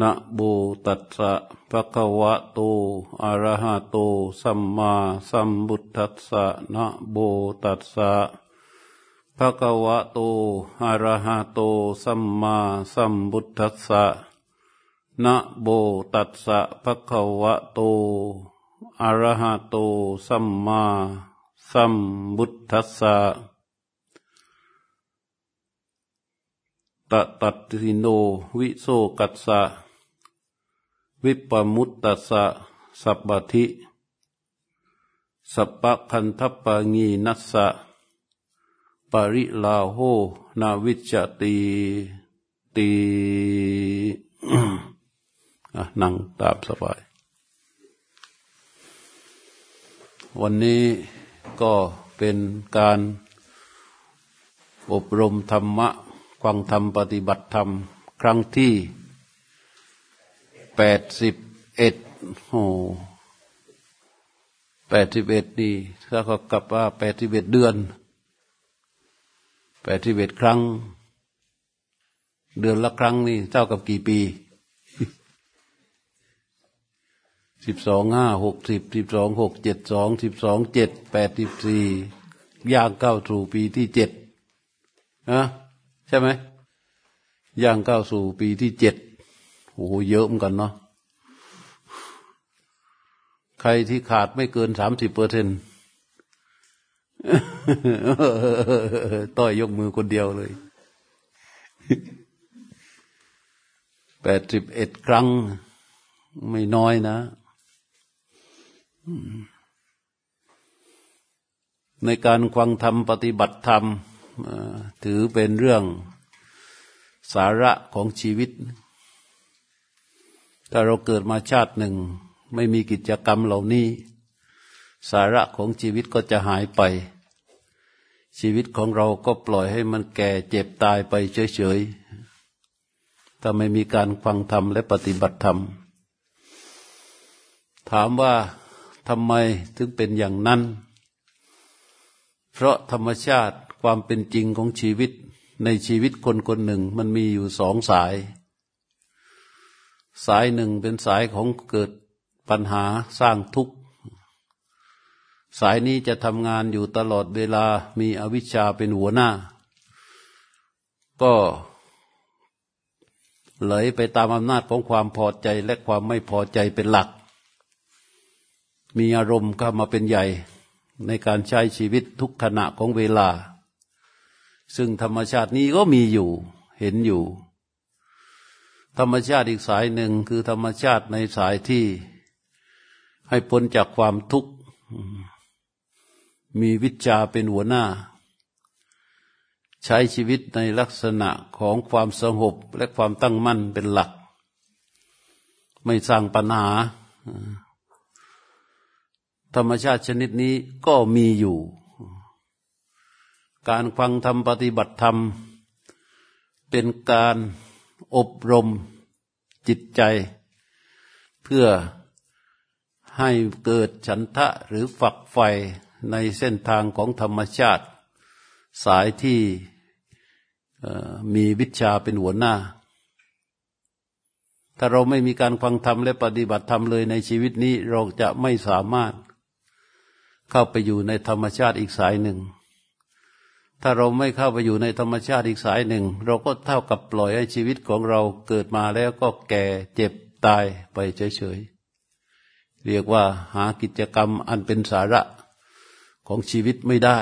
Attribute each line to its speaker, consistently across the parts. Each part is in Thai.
Speaker 1: นะโมตัสสะภะคะวะโต อะระหะโต สัมมาสัมพุทธัสสะนะโมตัสสะภะคะวะโต อะระหะโต สัมมาสัมพุทธัสสะนะโมตัสสะภะคะวะโต อะระหะโต สัมมาสัมพุทธัสสะตตัตติโน วิโสกัสสะ วิปมุตตสสะสัพพทิสัพพคันทัปปะงีนัสสะปริลาโหนาวิจติตีนั่งตามสบาย วันนี้ก็เป็นการอบรมธรรมะ ฟังธรรมปฏิบัติธรรม ครั้งที่ แปดสิบเอ็ดโอ้แปดสิบเอ็ดนี่ถ้าเขากลับว่าแปดสิบเอ็ดเดือนแปดสิบเอ็ดครั้ง เดือนละครั้งนี่เท่ากับกี่ปีสิบสองห้าหกสิบสิบสองหกเจ็ดสองสิบสองเจ็ดแปดสิบสี่ย่างเข้าสู่ปีที่เจ็ดนะใช่ไหมย่างเข้าสู่ปีที่เจ็ด โอ้โหเยอะเหมือนกันเนาะใครที่ขาดไม่เกินสามสิบเปอร์เซ็นต์ต้อยยกมือคนเดียวเลยแปดสิบเอ็ดครั้ง ไม่น้อยนะ ในการควังธรรมปฏิบัติธรรมถือเป็นเรื่องสาระของชีวิต ถ้าเราเกิดมาชาติหนึ่ง ไม่มีกิจกรรมเหล่านี้ สาระของชีวิตก็จะหายไป ชีวิตของเราก็ปล่อยให้มันแก่เจ็บตายไปเฉยๆถ้าไม่มีการฟังธรรมและปฏิบัติธรรม ถามว่าทำไมถึงเป็นอย่างนั้น เพราะธรรมชาติความเป็นจริงของชีวิตในชีวิตคนคนหนึ่งมันมีอยู่สองสาย สายหนึ่งเป็นสายของเกิดปัญหาสร้างทุกข์ สายนี้จะทำงานอยู่ตลอดเวลามีอวิชชาเป็นหัวหน้า ก็ไหลไปตามอำนาจของความพอใจและความไม่พอใจเป็นหลัก มีอารมณ์เข้ามาเป็นใหญ่ในการใช้ชีวิตทุกขณะของเวลา ซึ่งธรรมชาตินี้ก็มีอยู่เห็นอยู่ ธรรมชาติอีกสายหนึ่งคือธรรมชาติในสายที่ให้พ้นจากความทุกข์ มีวิชาเป็นหัวหน้า ใช้ชีวิตในลักษณะของความสงบและความตั้งมั่นเป็นหลัก ไม่สร้างปัญหา ธรรมชาติชนิดนี้ก็มีอยู่ การฟังธรรมปฏิบัติธรรม เป็นการ อบรมจิตใจ เพื่อให้เกิดฉันทะหรือฝักไฟในเส้นทางของธรรมชาติ สายที่มีวิชาเป็นหัวหน้า ถ้าเราไม่มีการฟังธรรมและปฏิบัติธรรมเลยในชีวิตนี้เราจะไม่สามารถเข้าไปอยู่ในธรรมชาติอีกสายหนึ่ง ถ้าเราไม่เข้าไปอยู่ในธรรมชาติอีกสายหนึ่ง เราก็เท่ากับปล่อยให้ชีวิตของเราเกิดมาแล้วก็แก่เจ็บตายไปเฉยๆเรียกว่าหากิจกรรมอันเป็นสาระของชีวิตไม่ได้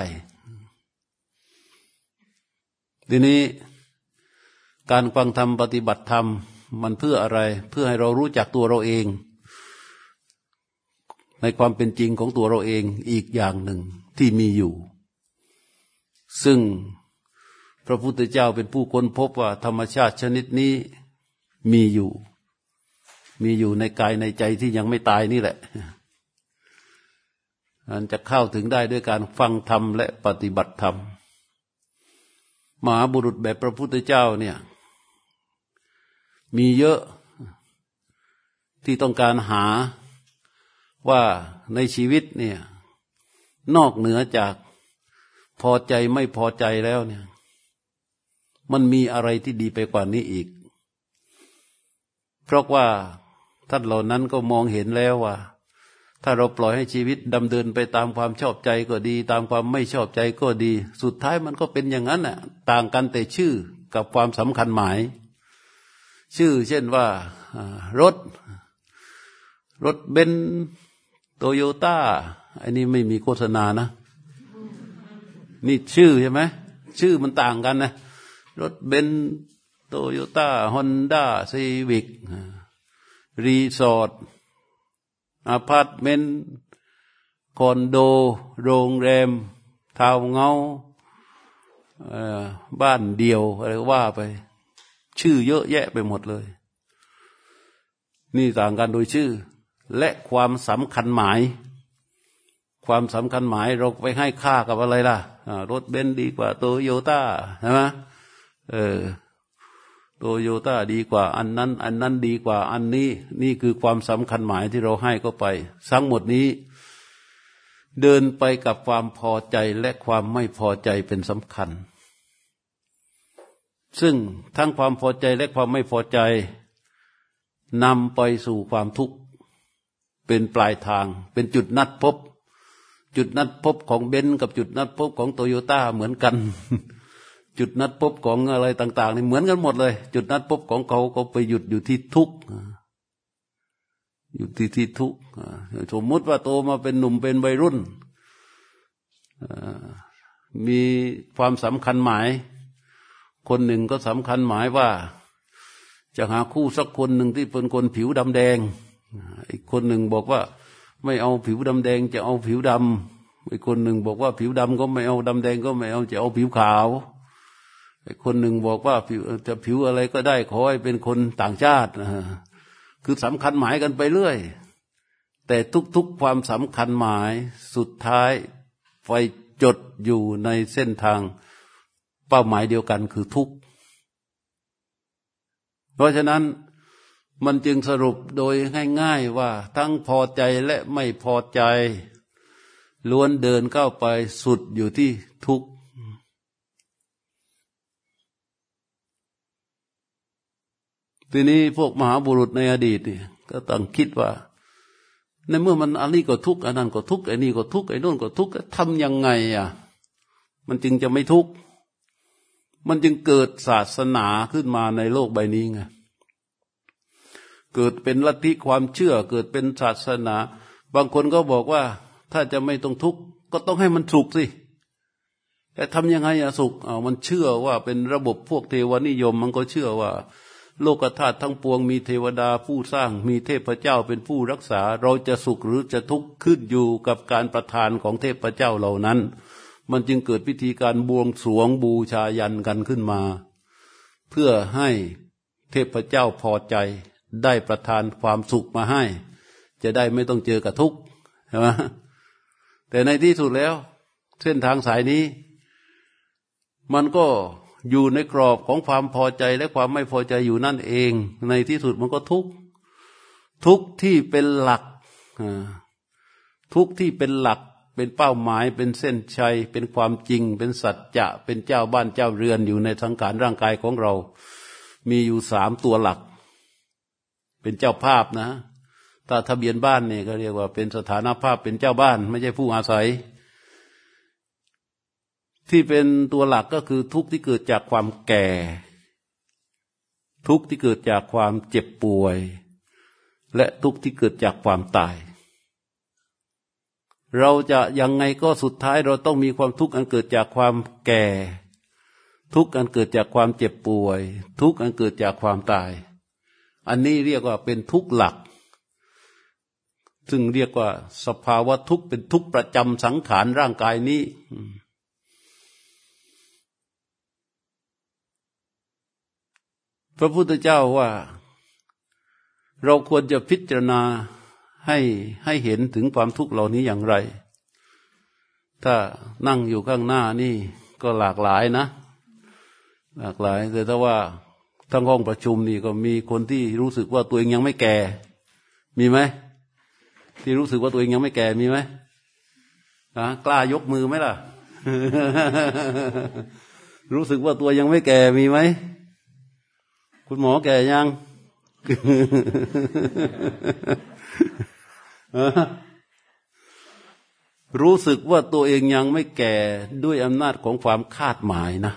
Speaker 1: ทีนี้การฟังธรรมปฏิบัติธรรมมันเพื่ออะไร เพื่อให้เรารู้จักตัวเราเอง ในความเป็นจริงของตัวเราเองอีกอย่างหนึ่งที่มีอยู่ ซึ่งพระพุทธเจ้าเป็นผู้ค้นพบว่าธรรมชาติชนิดนี้มีอยู่ มีอยู่ในกายในใจที่ยังไม่ตายนี่แหละมันจะเข้าถึงได้ด้วยการฟังธรรมและปฏิบัติธรรมมหาบุรุษแบบพระพุทธเจ้าเนี่ย มีเยอะที่ต้องการหาว่าในชีวิตเนี่ย นอกเหนือจาก พอใจไม่พอใจแล้วเนี่ย มันมีอะไรที่ดีไปกว่านี้อีก เพราะว่าท่านเหล่านั้นก็มองเห็นแล้วว่า ถ้าเราปล่อยให้ชีวิตดำเนินไปตามความชอบใจก็ดี ตามความไม่ชอบใจก็ดี สุดท้ายมันก็เป็นอย่างนั้นน่ะ ต่างกันแต่ชื่อกับความสำคัญหมาย ชื่อเช่นว่ารถ รถเบนซ์โตโยต้าอันนี้ไม่มีโฆษณานะ นี่ชื่อใช่ไหมชื่อมันต่างกันนะ รถเบนซ์โตโยต้าฮอนด้าซีวิครีสอร์ทอพาร์ตเมนต์คอนโด โรงแรม ทาวน์เฮาส์บ้านเดียวอะไรว่าไป ชื่อเยอะแยะไปหมดเลย นี่ต่างกันโดยชื่อ และความสำคัญหมาย ความสำคัญหมายเราไปให้ค่ากับอะไรล่ะรถเบนซ์ดีกว่าโตโยต้าใช่ไหมเออโตโยต้าดีกว่า อันนั้น อันนั้นดีกว่า อันนี้ นี่คือความสำคัญหมายที่เราให้ก็ไปทั้งหมดนี้ เดินไปกับความพอใจและความไม่พอใจเป็นสำคัญ ซึ่งทั้งความพอใจและความไม่พอใจนำไปสู่ความทุกข์เป็นปลายทาง เป็นจุดนัดพบ จุดนัดพบของเบนซ์กับจุดนัดพบของโตโยต้าเหมือนกัน จุดนัดพบของอะไรต่างๆนี่เหมือนกันหมดเลย จุดนัดพบของเขาก็ไปหยุดอยู่ที่ทุกข์อยู่ที่ที่ทุกข์สมมติว่าโตมาเป็นหนุ่มเป็นวัยรุ่นมีความสำคัญหมาย คนหนึ่งก็สำคัญหมายว่า จะหาคู่สักคนหนึ่งที่เป็นคนผิวดำแดง อีกคนหนึ่งบอกว่า ไม่เอาผิวดำแดงจะเอาผิวดำอีกคนหนึ่งบอกว่าผิวดำก็ไม่เอาดำแดงก็ไม่เอาจะเอาผิวขาวคนหนึ่งบอกว่าผิวจะผิวอะไรก็ได้ขอให้เป็นคนต่างชาตินะคือสำคัญหมายกันไปเรื่อย แต่ทุกๆความสำคัญหมายสุดท้ายไปจดอยู่ในเส้นทางเป้าหมายเดียวกันคือทุกข์เพราะฉะนั้น มันจึงสรุปโดยง่ายๆว่า ทั้งพอใจและไม่พอใจ ล้วนเดินเข้าไปสุดอยู่ที่ทุกข์ทีนี้พวกมหาบุรุษในอดีตนี่ก็ต้องคิดว่า ในเมื่อมันอันนี้ก็ทุกข์อันนั้นก็ทุกข์ไอ้นี่ก็ทุกข์ไอ้นู่นก็ทุกข์ทำยังไงอะมันจึงจะไม่ทุกข์มันจึงเกิดศาสนาขึ้นมาในโลกใบนี้ไง เกิดเป็นลัทธิความเชื่อเกิดเป็นศาสนา บางคนก็บอกว่าถ้าจะไม่ต้องทุกข์ก็ต้องให้มันสุขสิแต่ทำยังไงอะสุขเอามันเชื่อว่าเป็นระบบพวกเทวนิยม มันก็เชื่อว่า โลกธาตุทั้งปวงมีเทวดาผู้สร้างมีเทพเจ้าเป็นผู้รักษา เราจะสุขหรือจะทุกข์ขึ้นอยู่กับการประทานของเทพเจ้าเหล่านั้น มันจึงเกิดพิธีการบวงสรวงบูชายันกันขึ้นมา เพื่อให้เทพเจ้าพอใจ ได้ประทานความสุขมาให้ จะได้ไม่ต้องเจอกับทุกข์ใช่ไหมแต่ในที่สุดแล้ว เส้นทางสายนี้ มันก็อยู่ในกรอบของความพอใจและความไม่พอใจอยู่นั่นเอง ในที่สุดมันก็ทุกทุกที่เป็นหลักทุกที่เป็นหลักเป็นเป้าหมายเป็นเส้นชัย เป็นความจริง เป็นสัจจะ เป็นเจ้าบ้านเจ้าเรือนอยู่ในสังขารร่างกายของเรา มีอยู่สามตัวหลัก เป็นเจ้าภาพนะถ้าทะเบียนบ้านเนี่ยก็เรียกว่าเป็นสถานภาพเป็นเจ้าบ้าน ไม่ใช่ผู้อาศัย ที่เป็นตัวหลักก็คือทุกข์ที่เกิดจากความแก่ ทุกข์ที่เกิดจากความเจ็บป่วย และทุกข์ที่เกิดจากความตาย เราจะยังไงก็สุดท้ายเราต้องมีความทุกข์อันเกิดจากความแก่ ทุกข์อันเกิดจากความเจ็บป่วย ทุกข์อันเกิดจากความตาย อันนี้เรียกว่าเป็นทุกข์หลัก ซึ่งเรียกว่า สภาวะทุกข์เป็นทุกข์ประจำสังขารร่างกายนี้พระพุทธเจ้าว่า เราควรจะพิจารณาให้ให้เห็นถึงความทุกข์เหล่านี้อย่างไร ถ้านั่งอยู่ข้างหน้านี่ก็หลากหลายนะ หลากหลาย แต่ถ้าว่า ทั้งห้องประชุมนี่ก็มีคนที่รู้สึกว่าตัวเองยังไม่แก่ มีไหมที่รู้สึกว่าตัวเองยังไม่แก่มีไหมนะกล้ายกมือไหมล่ะ รู้สึกว่าตัวยังไม่แก่มีไหมคุณหมอแก่ยังรู้สึกว่าตัวเองยังไม่แก่ด้วยอำนาจของความคาดหมายนะ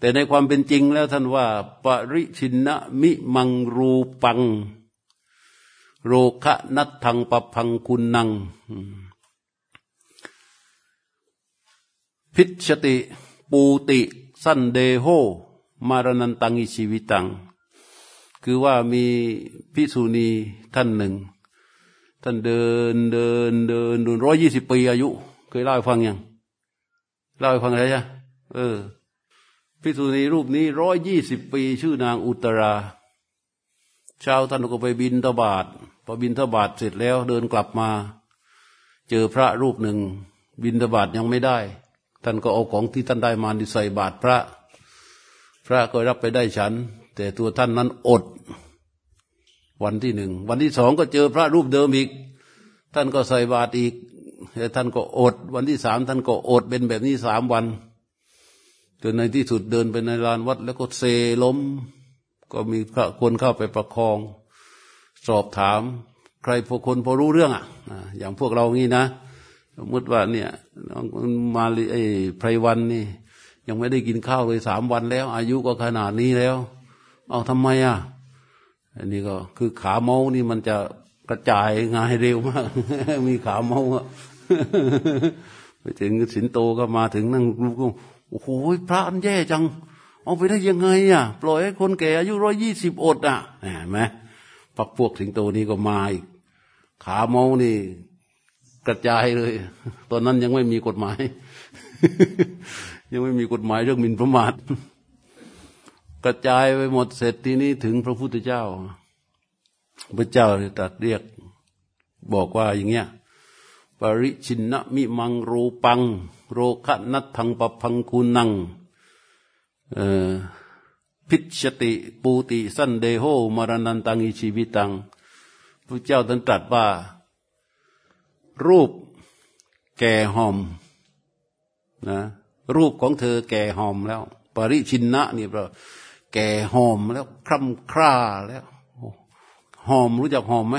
Speaker 1: แต่ในความเป็นจริงแล้วท่านว่า ปริชินะมิมังรูปัง โรคะนัตทังปพังคุณนัง พิชติปูติสันเดโหมารนันตังอิชีวิตัง คือว่ามีพิสุณีท่านหนึ่ง ท่านเดินเดินเดินดูร้อยยี่สิบปีอายุ เคยเล่าให้ฟังยัง เล่าให้ฟังอะไรใช่เออ พิสุณีรูปนี้ร้อยยี่สิบปี ชื่อนางอุตราเช้าท่านก็ไปบินทบาทพอบินทบาทเสร็จแล้วเดินกลับมา เจอพระรูปหนึ่ง บินทบาทยังไม่ได้ ท่านก็เอาของที่ท่านได้มาใส่บาตรพระ พระก็รับไปได้ฉัน แต่ตัวท่านนั้นอด วันที่หนึ่ง วันที่สองก็เจอพระรูปเดิมอีก ท่านก็ใส่บาตรอีกแต่ท่านก็อด วันที่สามท่านก็อดเป็นแบบนี้สามวัน จนในที่สุดเดินไปในลานวัด แล้วก็เซล้ม ก็มีคนเข้าไปประคอง สอบถาม ใครพวกคนพอรู้เรื่องอะอย่างพวกเรางี้นะสมมติว่าเนี่ยมาไอ้ไพรวันนี่ ยังไม่ได้กินข้าวเลยสามวันแล้ว อายุก็ขนาดนี้แล้ว เอาทำไมอะอันนี้ก็คือขาเมานี่มันจะกระจายงานเร็วมาก มีขาเมาอะไปถึงสินโตก็มาถึงนั่งรู้ก็ โอ้โหพระอันแย่จัง เอาไปได้ยังไงอะ ปล่อยให้คนแก่อายุร้อยยี่สิบอดอะเห็นไหมปักพวกสิงโตนี้ก็มาอีก ขาเมานี่ กระจายเลย ตอนนั้นยังไม่มีกฎหมาย ยังไม่มีกฎหมายเรื่องมินประมาทกระจายไปหมดเสร็จทีนี้ถึงพระพุทธเจ้า พระเจ้าตรัสเรียกบอกว่าอย่างเงี้ย ปริชินนะมิมังรูปัง โรคะนัตทังปพังคูนังพิชติปูติสันเดโหมรณันตังอิชีวิตังพระเจ้าตรัสว่า รูปแก่หอมนะรูปของเธอแก่หอมแล้ว ปริชินนะนี่เราแก่หอมแล้วคร่ำคร่าแล้วหอมรู้จักหอมไหม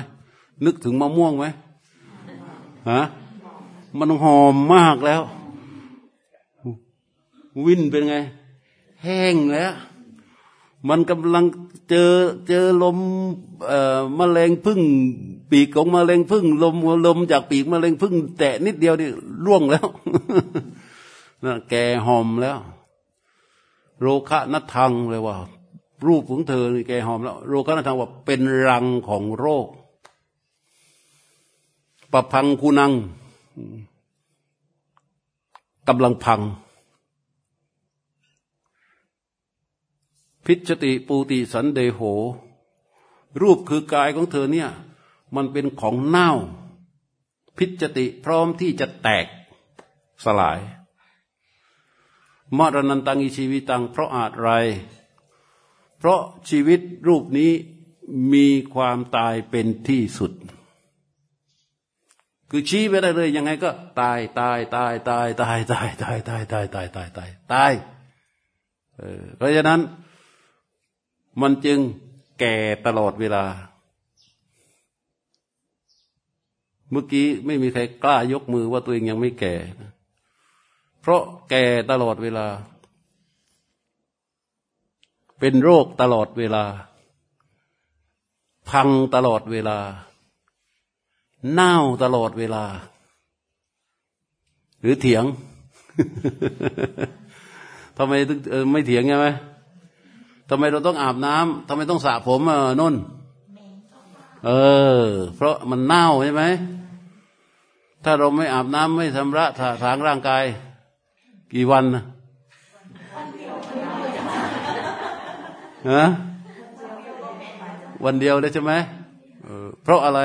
Speaker 1: นึกถึงมะม่วงไหมฮะมันหอมมากแล้ว วินเป็นไง แห้งแล้ว มันกำลังเจอเจอลมอมแมลงพึ่ง ปีกของมแมลงพึ่ง ลมลมจากปีกมแมลงพึ่ง แตะนิดเดียวนี่ร่วงแล้วนะแกหอมแล้ว โรคะนัทังเลยว่า รูปของเธอนี่แกหอมแล้ว โรคะนัทังว่าเป็นรังของโรคปะพังคูนังกำลังพัง พิชติปูติสันเดโห รูปคือกายของเธอเนี่ย มันเป็นของเน่า พิจติพร้อมที่จะแตกสลายมรณันตังอีชีวิตังเพราะอาจไร เพราะชีวิตรูปนี้มีความตายเป็นที่สุด คือชี้ไปได้เลยยังไงก็ ตายตายตายตายตายตายตายตายตายตายตายตายตายเพราะฉะนั้น มันจึงแก่ตลอดเวลา เมื่อกี้ไม่มีใครกล้ายกมือว่าตัวเองยังไม่แก่ เพราะแก่ตลอดเวลา เป็นโรคตลอดเวลา พังตลอดเวลา เน่าตลอดเวลา หรือเถียงทำไมถึงไม่เถียงใช่ไหม ทำไมเราต้องอาบน้ำทำไมต้องสระผมอะนุ่น เออ เพราะมันเน่าใช่ไหม ถ้าเราไม่อาบน้ำไม่ทำระทางร่างกาย กี่วันนะฮะวันเดียวได้ใช่ไหมเพราะอะไร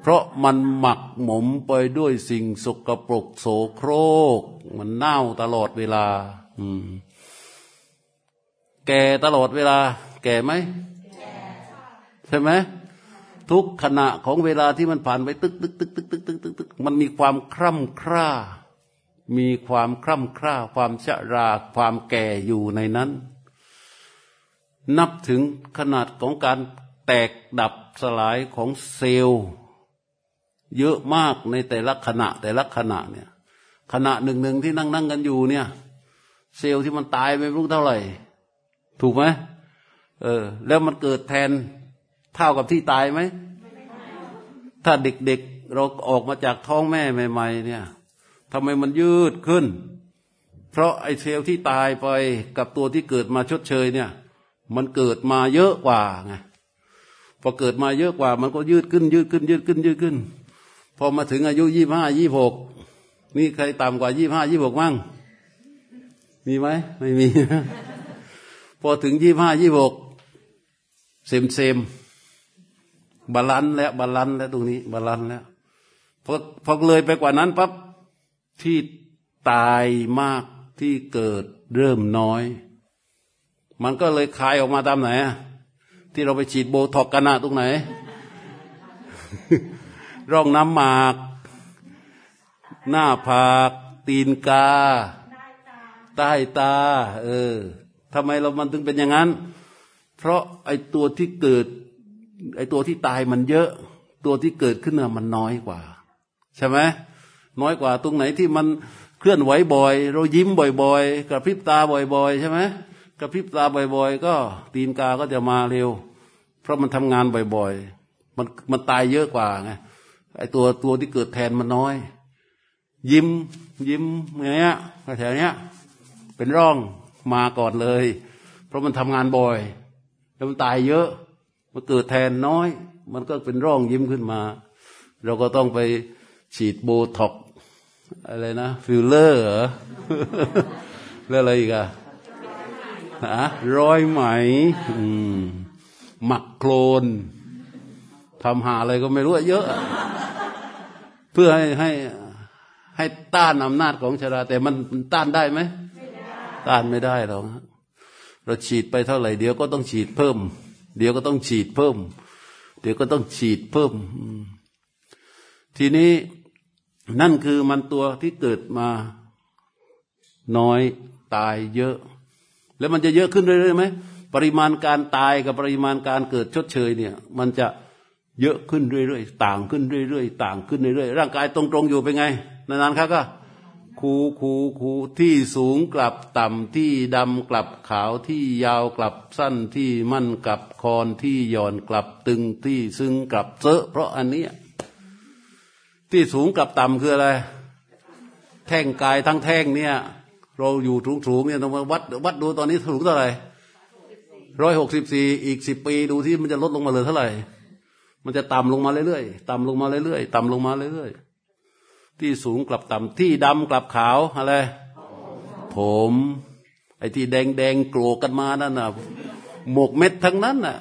Speaker 1: เพราะมันหมักหมมไปด้วยสิ่งสกปรกโสโครก มันเน่าตลอดเวลา อืม แก่ตลอดเวลา แก่ไหมใช่ไหมทุกขณะของเวลาที่มันผ่านไปตึกตึกตึกตึกตึกตึกตึกตึกมันมีความคร่ำคร่า มีความคร่ำคร่า ความชราความแก่อยู่ในนั้น นับถึงขนาดของการแตกดับสลายของเซลล์ เยอะมากในแต่ละขณะแต่ละขณะเนี่ยขณะหนึ่งหนึ่งที่นั่งนั่งกันอยู่เนี่ย เซลล์ที่มันตายไปรู้เท่าไหร่ ถูกไหมเออ แล้วมันเกิดแทนเท่ากับที่ตายไหม ถ้าเด็กๆเราออกมาจากท้องแม่ใหม่ ๆ เนี่ยทำไมมันยืดขึ้น เพราะไอ้เซลล์ที่ตายไปกับตัวที่เกิดมาชดเชยเนี่ย มันเกิดมาเยอะกว่าไงพอเกิดมาเยอะกว่า มันก็ยืดขึ้น ยืดขึ้น ยืดขึ้น ยืดขึ้น พอมาถึงอายุยี่ห้ายี่หกนี่ใครต่ำกว่ายี่ห้ายี่หกมั่งมีไหมไม่มี พอถึงยี่ห้ายี่หก same same balance แล้ว balance แล้วตรงนี้ balance แล้วพอพอเลยไปกว่านั้นปั๊บที่ตายมากที่เกิดเริ่มน้อย มันก็เลยคายออกมาตามไหน ที่เราไปฉีดโบท็อกกันนะตรงไหน ร่องน้ำหมาก หน้าผาก ตีนกา ใต้ตา เออ ทำไมเรามันถึงเป็นอย่างนั้น เพราะไอ้ตัวที่เกิด ไอ้ตัวที่ตายมันเยอะ ตัวที่เกิดขึ้นน่ะมันน้อยกว่า ใช่ไหมน้อยกว่าตรงไหนที่มันเคลื่อนไหวบ่อย เรายิ้มบ่อยๆกระพริบตาบ่อยๆ ใช่ไหมกระพริบตาบ่อย ๆ ก็ตีนกาก็จะมาเร็ว เพราะมันทำงานบ่อยๆ มันมันตายเยอะกว่าไงไอตัวตัวที่เกิดแทนมันน้อย ยิ้มยิ้มอย่างเงี้ยแถวเนี้ย เป็นร่อง มาก่อนเลย เพราะมันทำงานบ่อย แล้วมันตายเยอะ มันเกิดแทนน้อย มันก็เป็นร่องยิ้มขึ้นมา เราก็ต้องไปฉีดโบท็อกซ์อะไรนะ ฟิลเลอร์เหรอแล้วอะไรอีกอะฮะร้อยไหมหมักโคลนทำหาอะไรก็ไม่รู้เยอะ เพื่อให้ให้ให้ต้านอำนาจของชรา แต่มันต้านได้ไหม ต้านไม่ได้หรอกเราฉีดไปเท่าไหร่เดี๋ยวก็ต้องฉีดเพิ่ม เดี๋ยวก็ต้องฉีดเพิ่ม เดี๋ยวก็ต้องฉีดเพิ่ม ทีนี้นั่นคือมันตัวที่เกิดมาน้อยตายเยอะ แล้วมันจะเยอะขึ้นเรื่อยๆไหมปริมาณการตายกับปริมาณการเกิดชดเชยเนี่ย มันจะเยอะขึ้นเรื่อยๆต่างขึ้นเรื่อยๆต่างขึ้นเรื่อยๆร่างกายตรงๆอยู่เป็นไง นานๆครับก็ คูคูคูที่สูงกลับต่ำที่ดำกลับขาวที่ยาวกลับสั้นที่มั่นกลับคอนที่หย่อนกลับตึงที่ซึ่งกลับเซอะเพราะอันนี้ที่สูงกลับต่ำคืออะไร แท่งกายทั้งแท่งเนี่ย เราอยู่สูงสูงเนี่ยต้องมาวัดวัดดูตอนนี้สูงเท่าไหร่ร้อยหกสิบสี่อีกสิบปีดูที่มันจะลดลงมาเลยเท่าไหร่ มันจะต่ำลงมาเรื่อยๆต่ำลงมาเรื่อยๆต่ำลงมาเรื่อยๆ ที่สูงกลับต่ำที่ดำกลับขาวอะไร ผม ไอ้ที่แดงแดงโกรกกันมานั่นน่ะหมกเม็ดทั้งนั้นน่ะ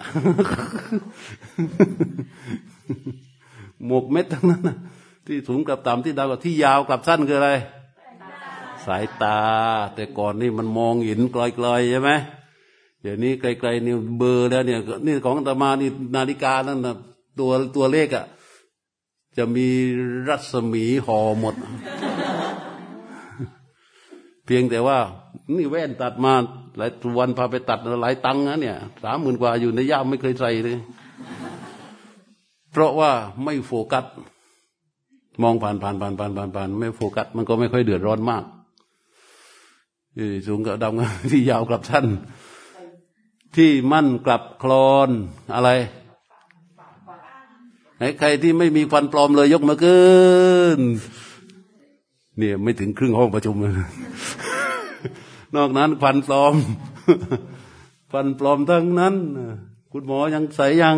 Speaker 1: หมกเม็ดทั้งนั้นน่ะ ที่สูงกลับต่ำที่ดาวกับที่ยาวกลับสั้นคืออะไร สายตา แต่ก่อนนี่มันมองเห็นไกลๆใช่ไหมเดี๋ยวนี้ไกลๆนี่เบอร์แล้วเนี่ยนี่ของตมานี่นาฬิกานั่นนะตัวตัวเลขอะ่ะ จะมีรัศมีห่อหมด เพียงแต่ว่า นี่แว่นตัดมาหลายวันพาไปตัดหลายตังค์นะเนี่ยสามหมื่นกว่าอยู่ในย่ามไม่เคยใส่เลย เพราะว่าไม่โฟกัส มองผ่านผ่านผ่านผ่านผ่านผ่านไม่โฟกัส มันก็ไม่ค่อยเดือดร้อนมากสูงกับดำที่ยาวกลับสั้นที่มั่นกลับคลอนอะไร ใครที่ไม่มีฟันปลอมเลยยกมือขึ้นเนี่ยไม่ถึงครึ่งห้องประชุมเลยนอกนั้นฟันปลอม ฟันปลอมทั้งนั้น คุณหมอยังใส่ยัง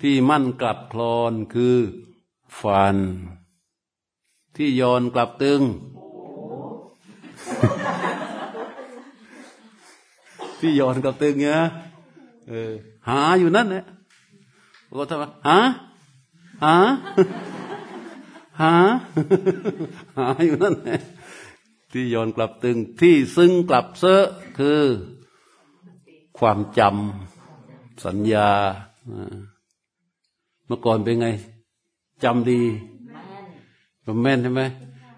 Speaker 1: ที่มั่นกลับคลอนคือฟัน ที่ย้อนกลับตึง ที่ย้อนกลับตึงเนี่ย เออ หาอยู่นั่นแหละก็ทำไมหาหาหาหาอยู่นั่นแหละที่ยอนกลับตึงที่ซึ่งกลับเซอะคือ ความจำสัญญามื่อก่อนเป็นไงจำดีแม่นใช่ไหม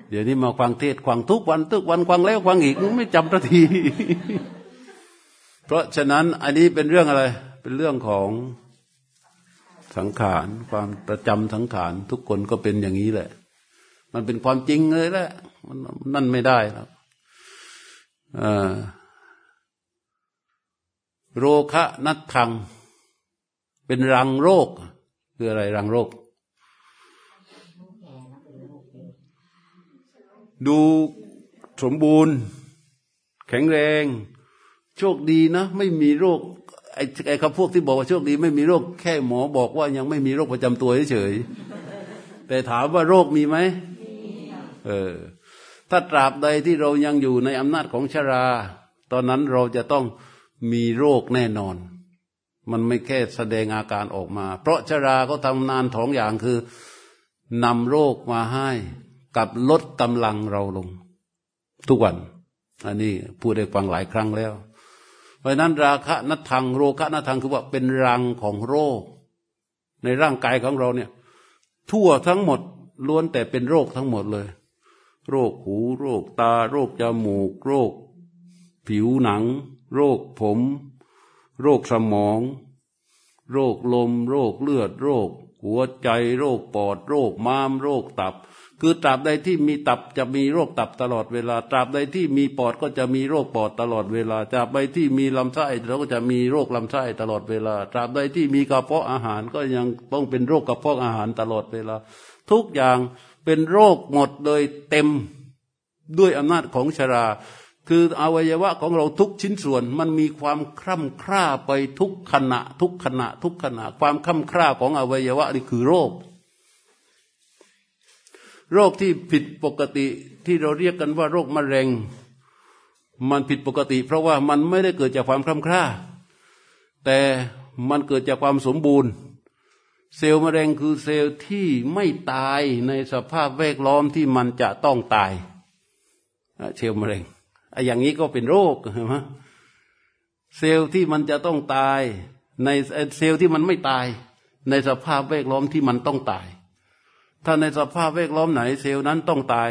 Speaker 1: เดี๋ยวนี้มาฟังเทศฟังทุกวันทุกวันฟังแล้วฟังอีกไม่จำทันทีเพ ราะฉะนั้นอันนี้เป็นเรื่องอะไร เป็นเรื่องของสังขารความประจำสังขารทุกคนก็เป็นอย่างนี้แหละ มันเป็นความจริงเลยแหละมันนั่นไม่ได้ครับโรคะนัตทัง เป็นรังโรค คืออะไรรังโรค ดูสมบูรณ์ แข็งแรง โชคดีนะ ไม่มีโรคไอ้ไอ้คำพวกที่บอกว่าโชคดี ไม่มีโรคแค่หมอบอกว่ายังไม่มีโรคประจำตัวเฉยแต่ถามว่าโรคมีไหมเออ ถ้าตราบใดที่เรายังอยู่ในอำนาจของชรา ตอนนั้นเราจะต้องมีโรคแน่นอน มันไม่แค่แสดงอาการออกมา เพราะชราเขาทำนานสองอย่างคือนำโรคมาให้กับลดกำลังเราลง ทุกวัน อันนี้พูดได้ฟังหลายครั้งแล้ว เพราะนั้นราคะนัทังโรคะนัทังคือว่าเป็นรังของโรค ในร่างกายของเราเนี่ย ทั่วทั้งหมดล้วนแต่เป็นโรคทั้งหมดเลย โรคหู โรคตา โรคจมูก โรค ผิวหนัง โรคผม โรคสมอง โรคลม โรคเลือด โรค หัวใจ โรคปอด โรคม้าม โรคตับ คือตราบใดที่มีตับจะมีโรคตับตลอดเวลา ตราบใดที่มีปอดก็จะมีโรคปอดตลอดเวลา ตราบใดที่มีลำไส้เราก็จะมีโรคลำไส้ตลอดเวลา ตราบใดที่มีกระเพาะอาหารก็ยังต้องเป็นโรคกระเพาะอาหารตลอดเวลา ทุกอย่างเป็นโรคหมดเลยเต็มด้วยอำนาจของชรา คืออวัยวะของเราทุกชิ้นส่วนมันมีความคร่ำคร่าไปทุกขณะ ทุกขณะ ทุกขณะ ความคร่ำคร่าของอวัยวะนี่คือโรค โรคที่ผิดปกติที่เราเรียกกันว่าโรคมะเร็ง มันผิดปกติ เพราะว่ามันไม่ได้เกิดจากความคล่ำคร่า แต่มันเกิดจากความสมบูรณ์ เซลล์มะเร็งคือเซลล์ที่ไม่ตายในสภาพแวดล้อมที่มันจะต้องตายเซลล์มะเร็ง อ้อย่างนี้ก็เป็นโรคใช่ไหมเซลล์ที่มันจะต้องตาย ในเซลล์ที่มันไม่ตาย ในสภาพแวดล้อมที่มันต้องตาย ถ้าในสภาพแวดล้อมไหน เซลล์นั้นต้องตาย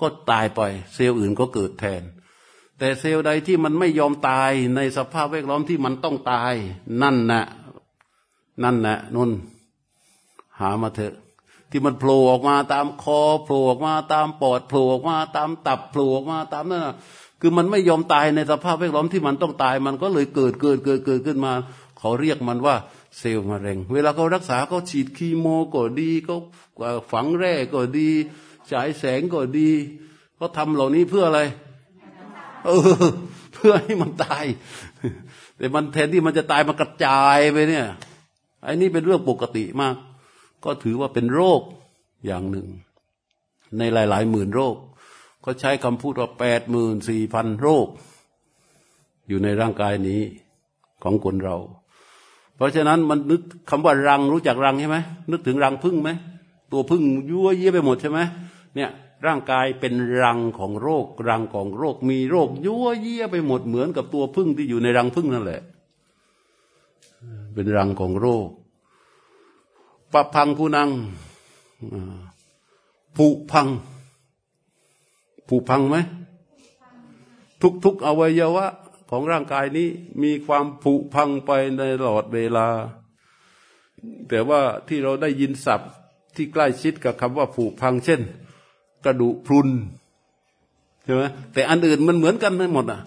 Speaker 1: ก็ตายไป เซลล์อื่นก็เกิดแทน แต่เซลล์ใดที่มันไม่ยอมตายในสภาพแวดล้อมที่มันต้องตาย นั่นนะนั่นนะนุ่นหามาเถอะ ที่มันโผล่ออกมาตามคอโผล่ออกมาตามปอดโผล่ออกมาตามตับโผล่ออกมาตามนั่นนะคือมันไม่ยอมตายในสภาพแวดล้อมที่มันต้องตายมันก็เลยเกิดเกิดเกิดเกิดขึ้นมา เขาเรียกมันว่าเซลล์มะเร็ง เวลาเขารักษาเขาฉีดคีโมก็ดีเขาฝังแร่ก็ดีฉายแสงก็ดีเขาทำเหล่านี้เพื่ออะไร เออ เพื่อให้มันตาย แต่มันแทนที่มันจะตายมันกระจายไปเนี่ยไอ้นี่เป็นเรื่องปกติมาก ก็ถือว่าเป็นโรคอย่างหนึ่ง ในหลาย ๆ หมื่นโรคเขาใช้คำพูดว่าแปดหมื่นสี่พันโรค อยู่ในร่างกายนี้ของคนเรา เพราะฉะนั้นมันนึกคำว่ารังรู้จักรังใช่ไหมนึกถึงรังพึ่งไหมตัวพึ่งยั่วเยี่ยไปหมดใช่ไหมเนี่ยร่างกายเป็นรังของโรค รังของโรค มีโรคยั่วเยี่ยไปหมดเหมือนกับตัวพึ่งที่อยู่ในรังพึ่งนั่นแหละ เป็นรังของโรค ปะพังผู้นังผุพังผุพังไหม ทุกๆอวัยวะของร่างกายนี้มีความผุพังไปในตลอดเวลา แต่ว่าที่เราได้ยินศัพท์ที่ใกล้ชิดกับคำว่าผุพัง เช่น กระดูกพรุนใช่ไหมแต่อันอื่นมันเหมือนกันทั้งหมดอะ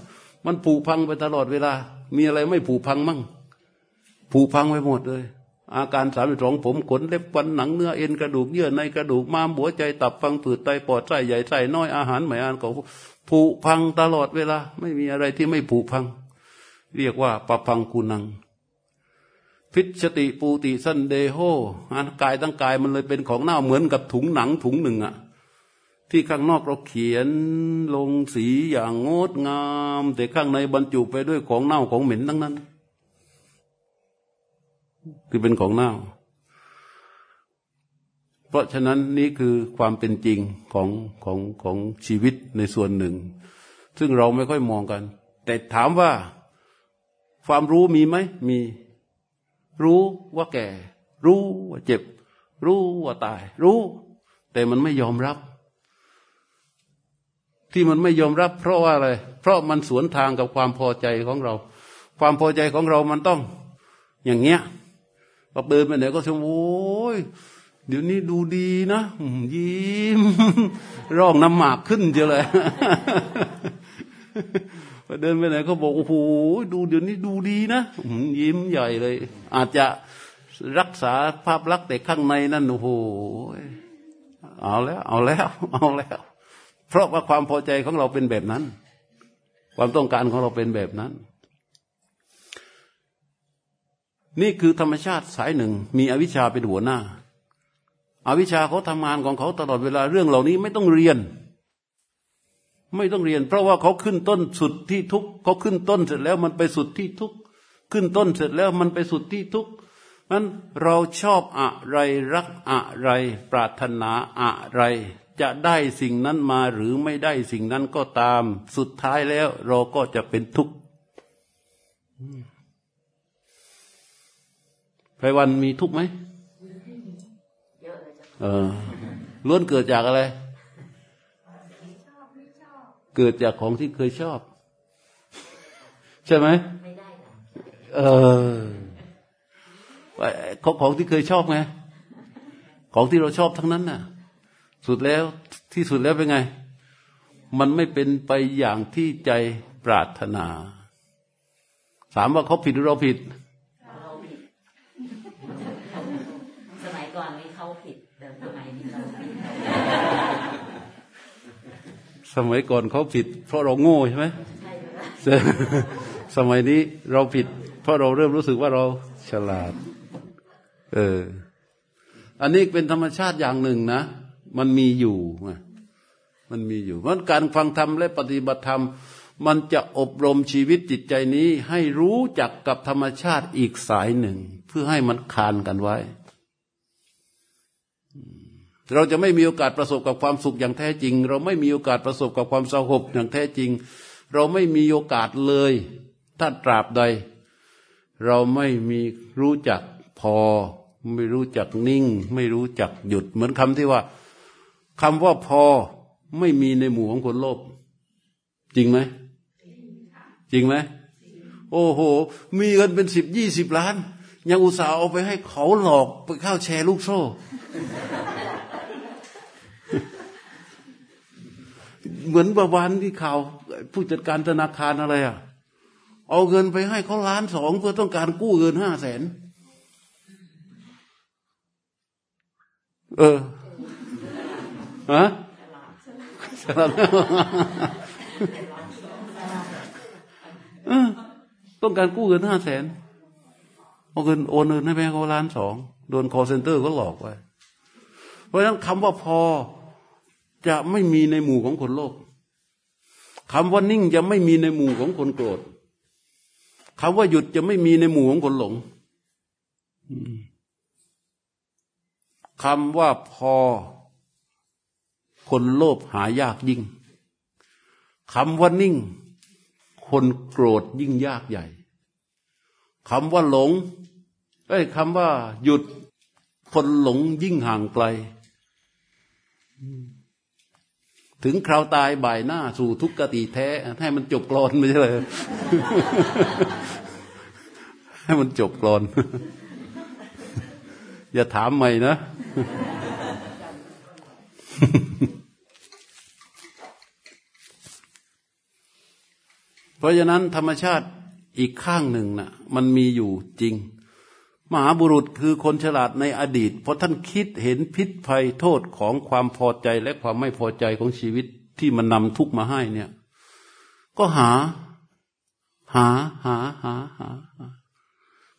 Speaker 1: มันผุพังไปตลอดเวลา มีอะไรไม่ผุพังมั่งผุพังไปหมดเลย อาการสามสองผมขนเล็บฟันหนังเนื้อเอ็นกระดูกเยื่อในกระดูกม้ามหัวใจตับฟังผืดไตปอดไส้ใหญ่ไส้น้อยอาหารใหม่อาหารของผุพังตลอดเวลา ไม่มีอะไรที่ไม่ผุพัง เรียกว่าปะพังกุนัง พิชติปูติสันเดโฮอันกายทั้งกายมันเลยเป็นของเน่าเหมือนกับถุงหนังถุงหนึ่งอะที่ข้างนอกเราเขียนลงสีอย่างงดงาม แต่ข้างในบรรจุไปด้วยของเน่าของเหม็นทั้งนั้น คือเป็นของเน่า เพราะฉะนั้นนี่คือความเป็นจริงของของของชีวิตในส่วนหนึ่ง ซึ่งเราไม่ค่อยมองกัน แต่ถามว่าความรู้มีไหมมี รู้ว่าแก่ รู้ว่าเจ็บ รู้ว่าตาย รู้ แต่มันไม่ยอมรับ ที่มันไม่ยอมรับ เพราะว่าอะไร เพราะมันสวนทางกับความพอใจของเรา ความพอใจของเรามันต้อง อย่างเงี้ย อเดินไปไหนก็ชมโอ้ยเดี๋ยวนี้ดูดีนะยิ้มร้องน้ำหมากขึ้นเจอเลยพอเดินไปไหนก็บอกโอ้โหดูเดี๋ยวนี้ดูดีนะยิ้มใหญ่เลย อาจจะรักษาภาพลักษณ์แต่ข้างในนั่นโอ้โหเอาแล้ว เอาแล้ว เอาแล้ว เพราะว่าความพอใจของเราเป็นแบบนั้น ความต้องการของเราเป็นแบบนั้น นี่คือธรรมชาติสายหนึ่ง มีอวิชชาเป็นหัวหน้าอาวิชชาเขาทำงานของเขาตลอดเวลาเรื่องเหล่านี้ไม่ต้องเรียน ไม่ต้องเรียน เพราะว่าเขาขึ้นต้นสุดที่ทุกเขาขึ้นต้นเสร็จแล้วมันไปสุดที่ทุกขึ้นต้นเสร็จแล้วมันไปสุดที่ทุกนั้นเราชอบอะไรรักอะไร ปรารถนาอะไร จะได้สิ่งนั้นมาหรือไม่ได้สิ่งนั้นก็ตาม สุดท้ายแล้วเราก็จะเป็นทุกข์ ไพวันมีทุกข์ไหมเออล้วนเกิดจากอะไร เกิดจากของที่เคยชอบ ใช่ไหมเออของของที่เคยชอบไง ของที่เราชอบทั้งนั้นน่ะ สุดแล้วที่สุดแล้วเป็นไง มันไม่เป็นไปอย่างที่ใจปรารถนา ถามว่าเขาผิดหรือเราผิดส มัยก่อนเขาผิด เพราะเราโง่ใช่ไหมสมัยนี้เราผิด เพราะเราเริ่มรู้สึกว่าเราฉลาด เออ อันนี้เป็นธรรมชาติอย่างหนึ่งนะ มันมีอยู่ มันมีอยู่ เพราะการฟังธรรมและปฏิบัติธรรม มันจะอบรมชีวิตจิตใจนี้ ให้รู้จักกับธรรมชาติอีกสายหนึ่ง เพื่อให้มันคานกันไว้ เราจะไม่มีโอกาสประสบกับความสุขอย่างแท้จริง เราไม่มีโอกาสประสบกับความสงบอย่างแท้จริง เราไม่มีโอกาสเลย ถ้าตราบใด เราไม่มีรู้จักพอ ไม่รู้จักนิ่ง ไม่รู้จักหยุด เหมือนคำที่ว่าคำว่าพอไม่มีในหมู่ของคนโลภจริงไหมจริงไหมโอ้โห มีเงินเป็นสิบยี่สิบล้าน ยังอุตส่าห์เอาไปให้เขาหลอกไปเข้าแชร์ลูกโซ่ เหมือนประวันที่ข่าวผู้จัดการธนาคารอะไรอะ เอาเงินไปให้เขาล้านสองเพื่อต้องการกู้เงินห้าแสนเออฮะต้องการกู้เงินห้าแสนเอาเงินโอนเงินให้ไปเขาล้านสองโดนคอเซ็นเตอร์ก็หลอกไว้ เพราะฉะนั้นคำว่าพอ จะไม่มีในหมู่ของคนโลภคำว่านิ่งจะไม่มีในหมู่ของคนโกรธคำว่าหยุดจะไม่มีในหมู่ของคนหลงคำว่าพอ คนโลภหายากยิ่งคำว่านิ่ง คนโกรธยิ่งยากใหญ่คำว่าหลงเอ้ยคำว่าหยุดคนหลงยิ่งห่างไกล ถึงคราวตายบ่ายหน้าสู่ทุกขติแท้ ให้มันจบกรอนไม่ใช่เลยให้มันจบกรอน อย่าถามใหม่นะ เพราะฉะนั้นธรรมชาติอีกข้างหนึ่งนะ่ะ มันมีอยู่จริง มหาบุรุษคือคนฉลาดในอดีตเพราะท่านคิดเห็นพิษภัยโทษของความพอใจและความไม่พอใจของชีวิตที่มันนำทุกมาให้เนี่ย ก็หาหาหาหาหา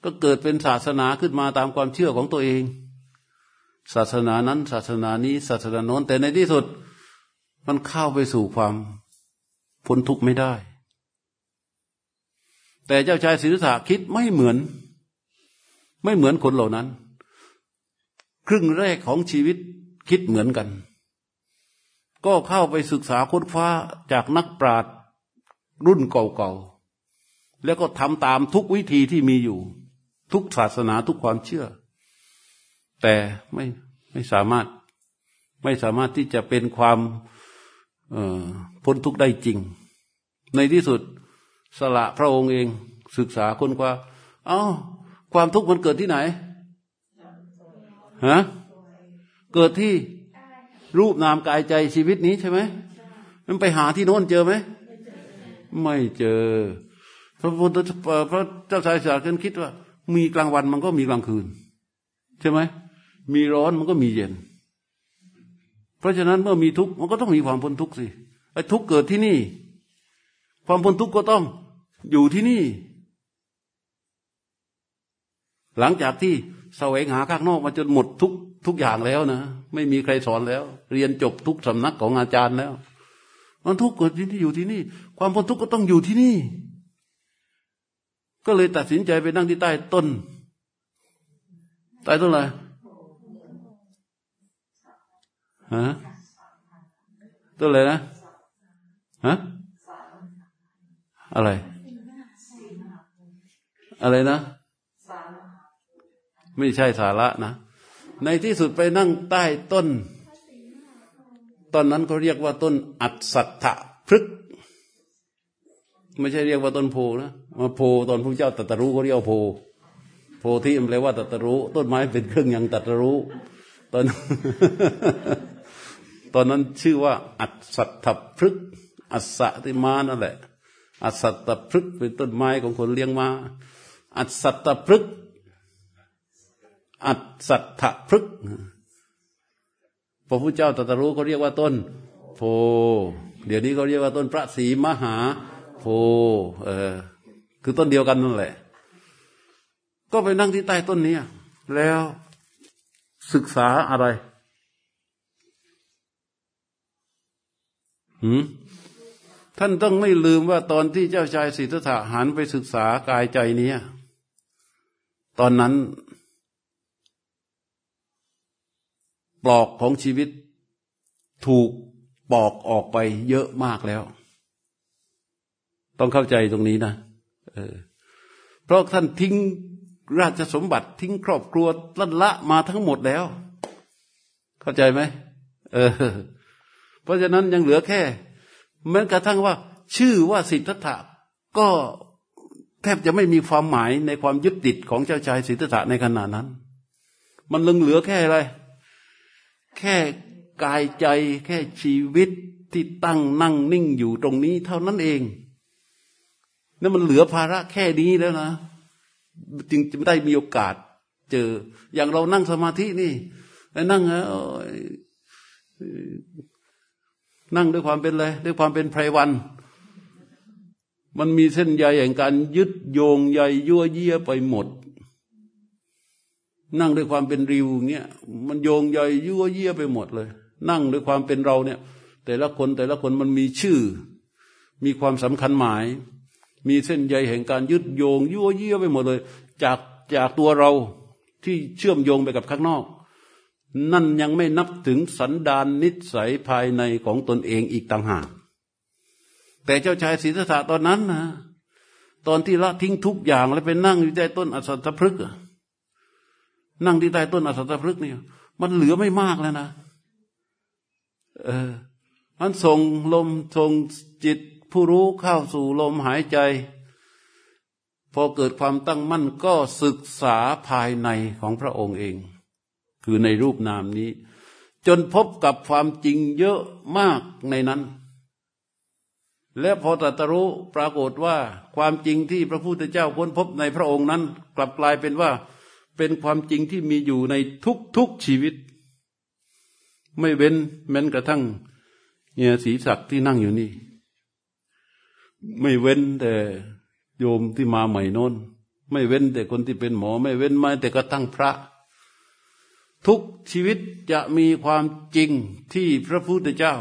Speaker 1: ก็เกิดเป็นศาสนาขึ้นมาตามความเชื่อของตัวเอง ศาสนานั้นศาสนานี้ ศาสนาโน้น แต่ในที่สุด มันเข้าไปสู่ความพ้นทุกข์ไม่ได้ แต่เจ้าชายศิริษะคิดไม่เหมือน ไม่เหมือนคนเหล่านั้น ครึ่งแรกของชีวิตคิดเหมือนกัน ก็เข้าไปศึกษาค้นฟ้าจากนักปราชญ์รุ่นเก่าๆ แล้วก็ทำตามทุกวิธีที่มีอยู่ ทุกศาสนาทุกความเชื่อ แต่ไม่ไม่สามารถไม่สามารถที่จะเป็นความพ้นทุกข์ได้จริง ในที่สุดสละพระองค์เองศึกษาค้นกว่าเอา้า ความทุกข์มันเกิดที่ไหนฮะเกิดที่รูปนามกายใจชีวิตนี้ใช่ไหมมันไปหาที่โน้นเจอไหมไม่เจอ พระพุทธพระเจ้าชายสากันคิดว่า มีกลางวันมันก็มีกลางคืน ใช่ไหมมีร้อนมันก็มีเย็น เพราะฉะนั้นเมื่อมีทุกข์มันก็ต้องมีความพ้นทุกข์สิไอ้ทุกข์เกิดที่นี่ ความพ้นทุกข์ก็ต้องอยู่ที่นี่ หลังจากที่แสวงหาข้างนอกมาจนหมดทุกทุกอย่างแล้วนะไม่มีใครสอนแล้ว เรียนจบทุกสำนักของอาจารย์แล้วมันทุกข์เกิดที่อยู่ที่นี่ ความพ้นทุกข์ก็ต้องอยู่ที่นี่ ก็เลยตัดสินใจไปนั่งที่ใต้ต้นใต้ต้นอะไรฮะต้นอะไรนะฮะอะไร อะไรนะ ไม่ใช่สาระนะ ในที่สุดไปนั่งใต้ต้น ตอนนั้นเขาเรียกว่าต้นอัศถะพฤก ไม่ใช่เรียกว่าต้นโพนะมาโพตอนพระเจ้าตรัสรู้เขาเรียกว่าโพ โพที่แปลว่าตรัสรู้ ต้นไม้เป็นเครื่องยังตรัสรู้ ตอนตอนนั้นชื่อว่า อัศถพฤกอัศติมานั่นแหละ อัศตพฤกเป็นต้นไม้ของคนเลี้ยงมาอัศตพฤก อัศถพฤกพระพุทธเจ้าตรัสรู้เขาเรียกว่าต้น โพ เดี๋ยวนี้เขาเรียกว่าต้นพระศรีมหา โพ เออ คือต้นเดียวกันนั่นแหละ ก็ไปนั่งที่ใต้ต้นนี้แล้วศึกษาอะไรหืมท่านต้องไม่ลืมว่าตอนที่เจ้าชายสิทธัตถะหันไปศึกษากายใจนี้ตอนนั้น ปลอกของชีวิต ถูกปอกออกไปเยอะมากแล้ว ต้องเข้าใจตรงนี้นะเออเพราะท่านทิ้งราชสมบัติทิ้งครอบครัวละละมาทั้งหมดแล้ว เข้าใจไหมเออ เพราะฉะนั้นยังเหลือแค่แม้กระทั่งว่า ชื่อว่าสิทธัตถะก็แทบจะไม่มีความหมายในความยึดติดของเจ้าชายสิทธัตถะในขณะนั้น มันลึงเหลือแค่อะไร แค่กายใจแค่ชีวิตที่ตั้งนั่งนิ่งอยู่ตรงนี้ เท่านั้นเองนั่นมันเหลือภาระแค่นี้แล้วนะ จึงจะได้มีโอกาส เจอ อย่างเรานั่งสมาธินี่นั่งแล้วนั่งด้วยความเป็นอะไรด้วยความเป็นไพรวัน มันมีเส้นใยแห่งการยึดโยงใยยั่วเยี่ยไปหมด นั่งด้วยความเป็นริวเงี้ยมันโยงใยยั่วเยี่ยไปหมดเลย นั่งด้วยความเป็นเราเนี่ย แต่ละคนแต่ละคนมันมีชื่อ มีความสำคัญหมาย มีเส้นใยแห่งการยึดโยง ยั่วเยี่ยไปหมดเลย จากจากตัวเราที่เชื่อมโยงไปกับข้างนอก นั่นยังไม่นับถึงสันดานนิสัยภายในของตนเองอีกต่างหากแต่เจ้าชายศรีสัตตอนนั้นนะตอนที่ละทิ้งทุกอย่างแล้วไปนั่งอยู่ใต้ต้นอสัตพฤกษ์ นั่งที่ใต้ต้นอสัตพฤกษ์นี่มันเหลือไม่มากแล้วนะ เออมันส่งลมส่งจิตผู้รู้เข้าสู่ลมหายใจ พอเกิดความตั้งมั่นก็ศึกษาภายในของพระองค์เอง คือในรูปนามนี้ จนพบกับความจริงเยอะมากในนั้น และพอตรัสรู้ปรากฏว่าความจริงที่พระพุทธเจ้าค้นพบในพระองค์นั้น กลับกลายเป็นว่า เป็นความจริงที่มีอยู่ในทุกๆชีวิต ไม่เว้นแม้กระทั่งเนี่ยศีศักดิ์ที่นั่งอยู่นี่ ไม่เว้นแต่โยมที่มาใหม่นนไม่เว้นแต่คนที่เป็นหมอ ไม่เว้นไม่แต่กระทั่งพระ ทุกชีวิตจะมีความจริงที่พระพุทธเจ้า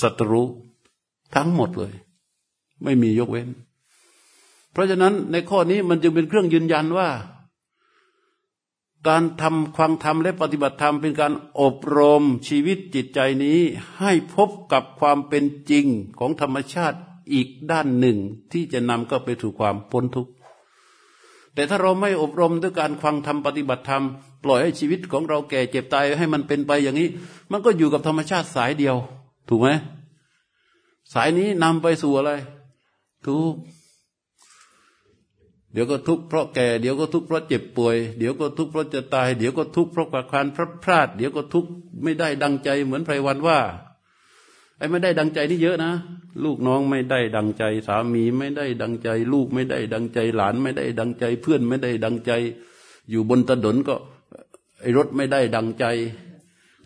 Speaker 1: สัตรู้ทั้งหมดเลย ไม่มียกเว้น เพราะฉะนั้นในข้อนี้มันจึงเป็นเครื่องยืนยันว่า การทำความธรรมและปฏิบัติธรรมเป็นการอบรมชีวิตจิตใจนี้ ให้พบกับความเป็นจริงของธรรมชาติอีกด้านหนึ่งที่จะนำก็ไปสู่ความพ้นทุกข์แต่ถ้าเราไม่อบรมด้วยการฟังธรรมปฏิบัติธรรม ปล่อยให้ชีวิตของเราแก่เจ็บตายให้มันเป็นไปอย่างนี้ มันก็อยู่กับธรรมชาติสายเดียว ถูกไหมสายนี้นำไปสู่อะไร ทุกข์ เดี๋ยวก็ทุกข์เพราะแก่เดี๋ยวก็ทุกข์เพราะเจ็บป่วย เดี๋ยวก็ทุกข์เพราะจะตาย เดี๋ยวก็ทุกข์เพราะความพลาดพลาด เดี๋ยวก็ทุกข์ไม่ได้ดังใจเหมือนไพรวันว่าไอ้ไม่ได้ดังใจนี่เยอะนะ ลูกน้องไม่ได้ดังใจ สามีไม่ได้ดังใจ ลูกไม่ได้ดังใจ หลานไม่ได้ดังใจ เพื่อนไม่ได้ดังใจ อยู่บนถนนก็ ไอ้รถไม่ได้ดังใจ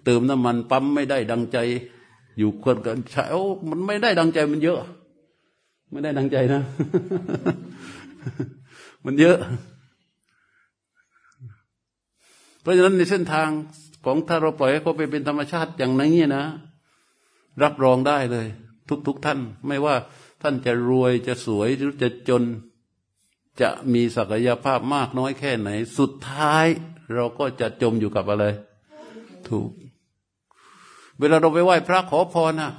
Speaker 1: เติมน้ำมันปั๊มไม่ได้ดังใจ อยู่คนกันใช้โอ้มันไม่ได้ดังใจมันเยอะ ไม่ได้ดังใจนะ มันเยอะ เพราะฉะนั้นในเส้นทางของถ้าเราปล่อยให้เขาไปเป็นธรรมชาติอย่างนี้นะ รับรองได้เลย ทุกๆทท่าน ไม่ว่าท่านจะรวยจะสวยหรือจะจน จะมีศักยภาพมากน้อยแค่ไหน สุดท้าย เราก็จะจมอยู่กับอะไร ถูก เวลาเราไปไหว้พระขอพรนะ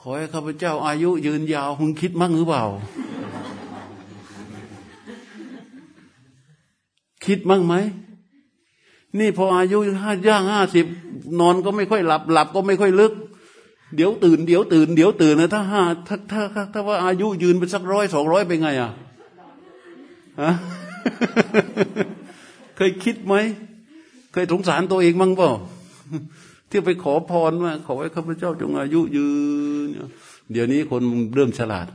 Speaker 1: ขอให้ข้าพเจ้าอายุยืนยาวมึงคิดมั้งหรือเปล่า คิดมั้งไหม นี่พออายุห้าย่างห้าสิบนอนก็ไม่ค่อยหลับ หลับก็ไม่ค่อยลึก เดี๋ยวตื่น เดี๋ยวตื่น เดี๋ยวตื่นนะถ้าห้าถ้าถ้าถ้าว่าอายุยืนไปสักร้อยสองร้อยไปไงอะฮะเคยคิดไหม เคยสงสารตัวเองมั้งเปล่าที่ไปขอพรว่าขอให้ข้าพเจ้าจงอายุยืน เดี๋ยวนี้คนเริ่มฉลาด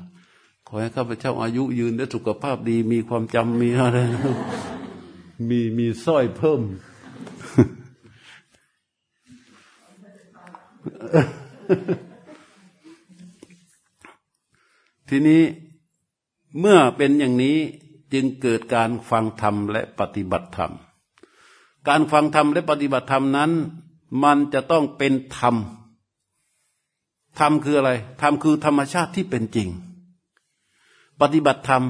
Speaker 1: ขอให้ข้าพเจ้าอายุยืนและสุขภาพดีมีความจำมีอะไร มีมีสร้อยเพิ่ม ทีนี้เมื่อเป็นอย่างนี้จึงเกิดการฟังธรรมและปฏิบัติธรรม การฟังธรรมและปฏิบัติธรรมนั้น มันจะต้องเป็นธรรม ธรรมคืออะไร ธรรมคือธรรมชาติที่เป็นจริง ปฏิบัติธรรม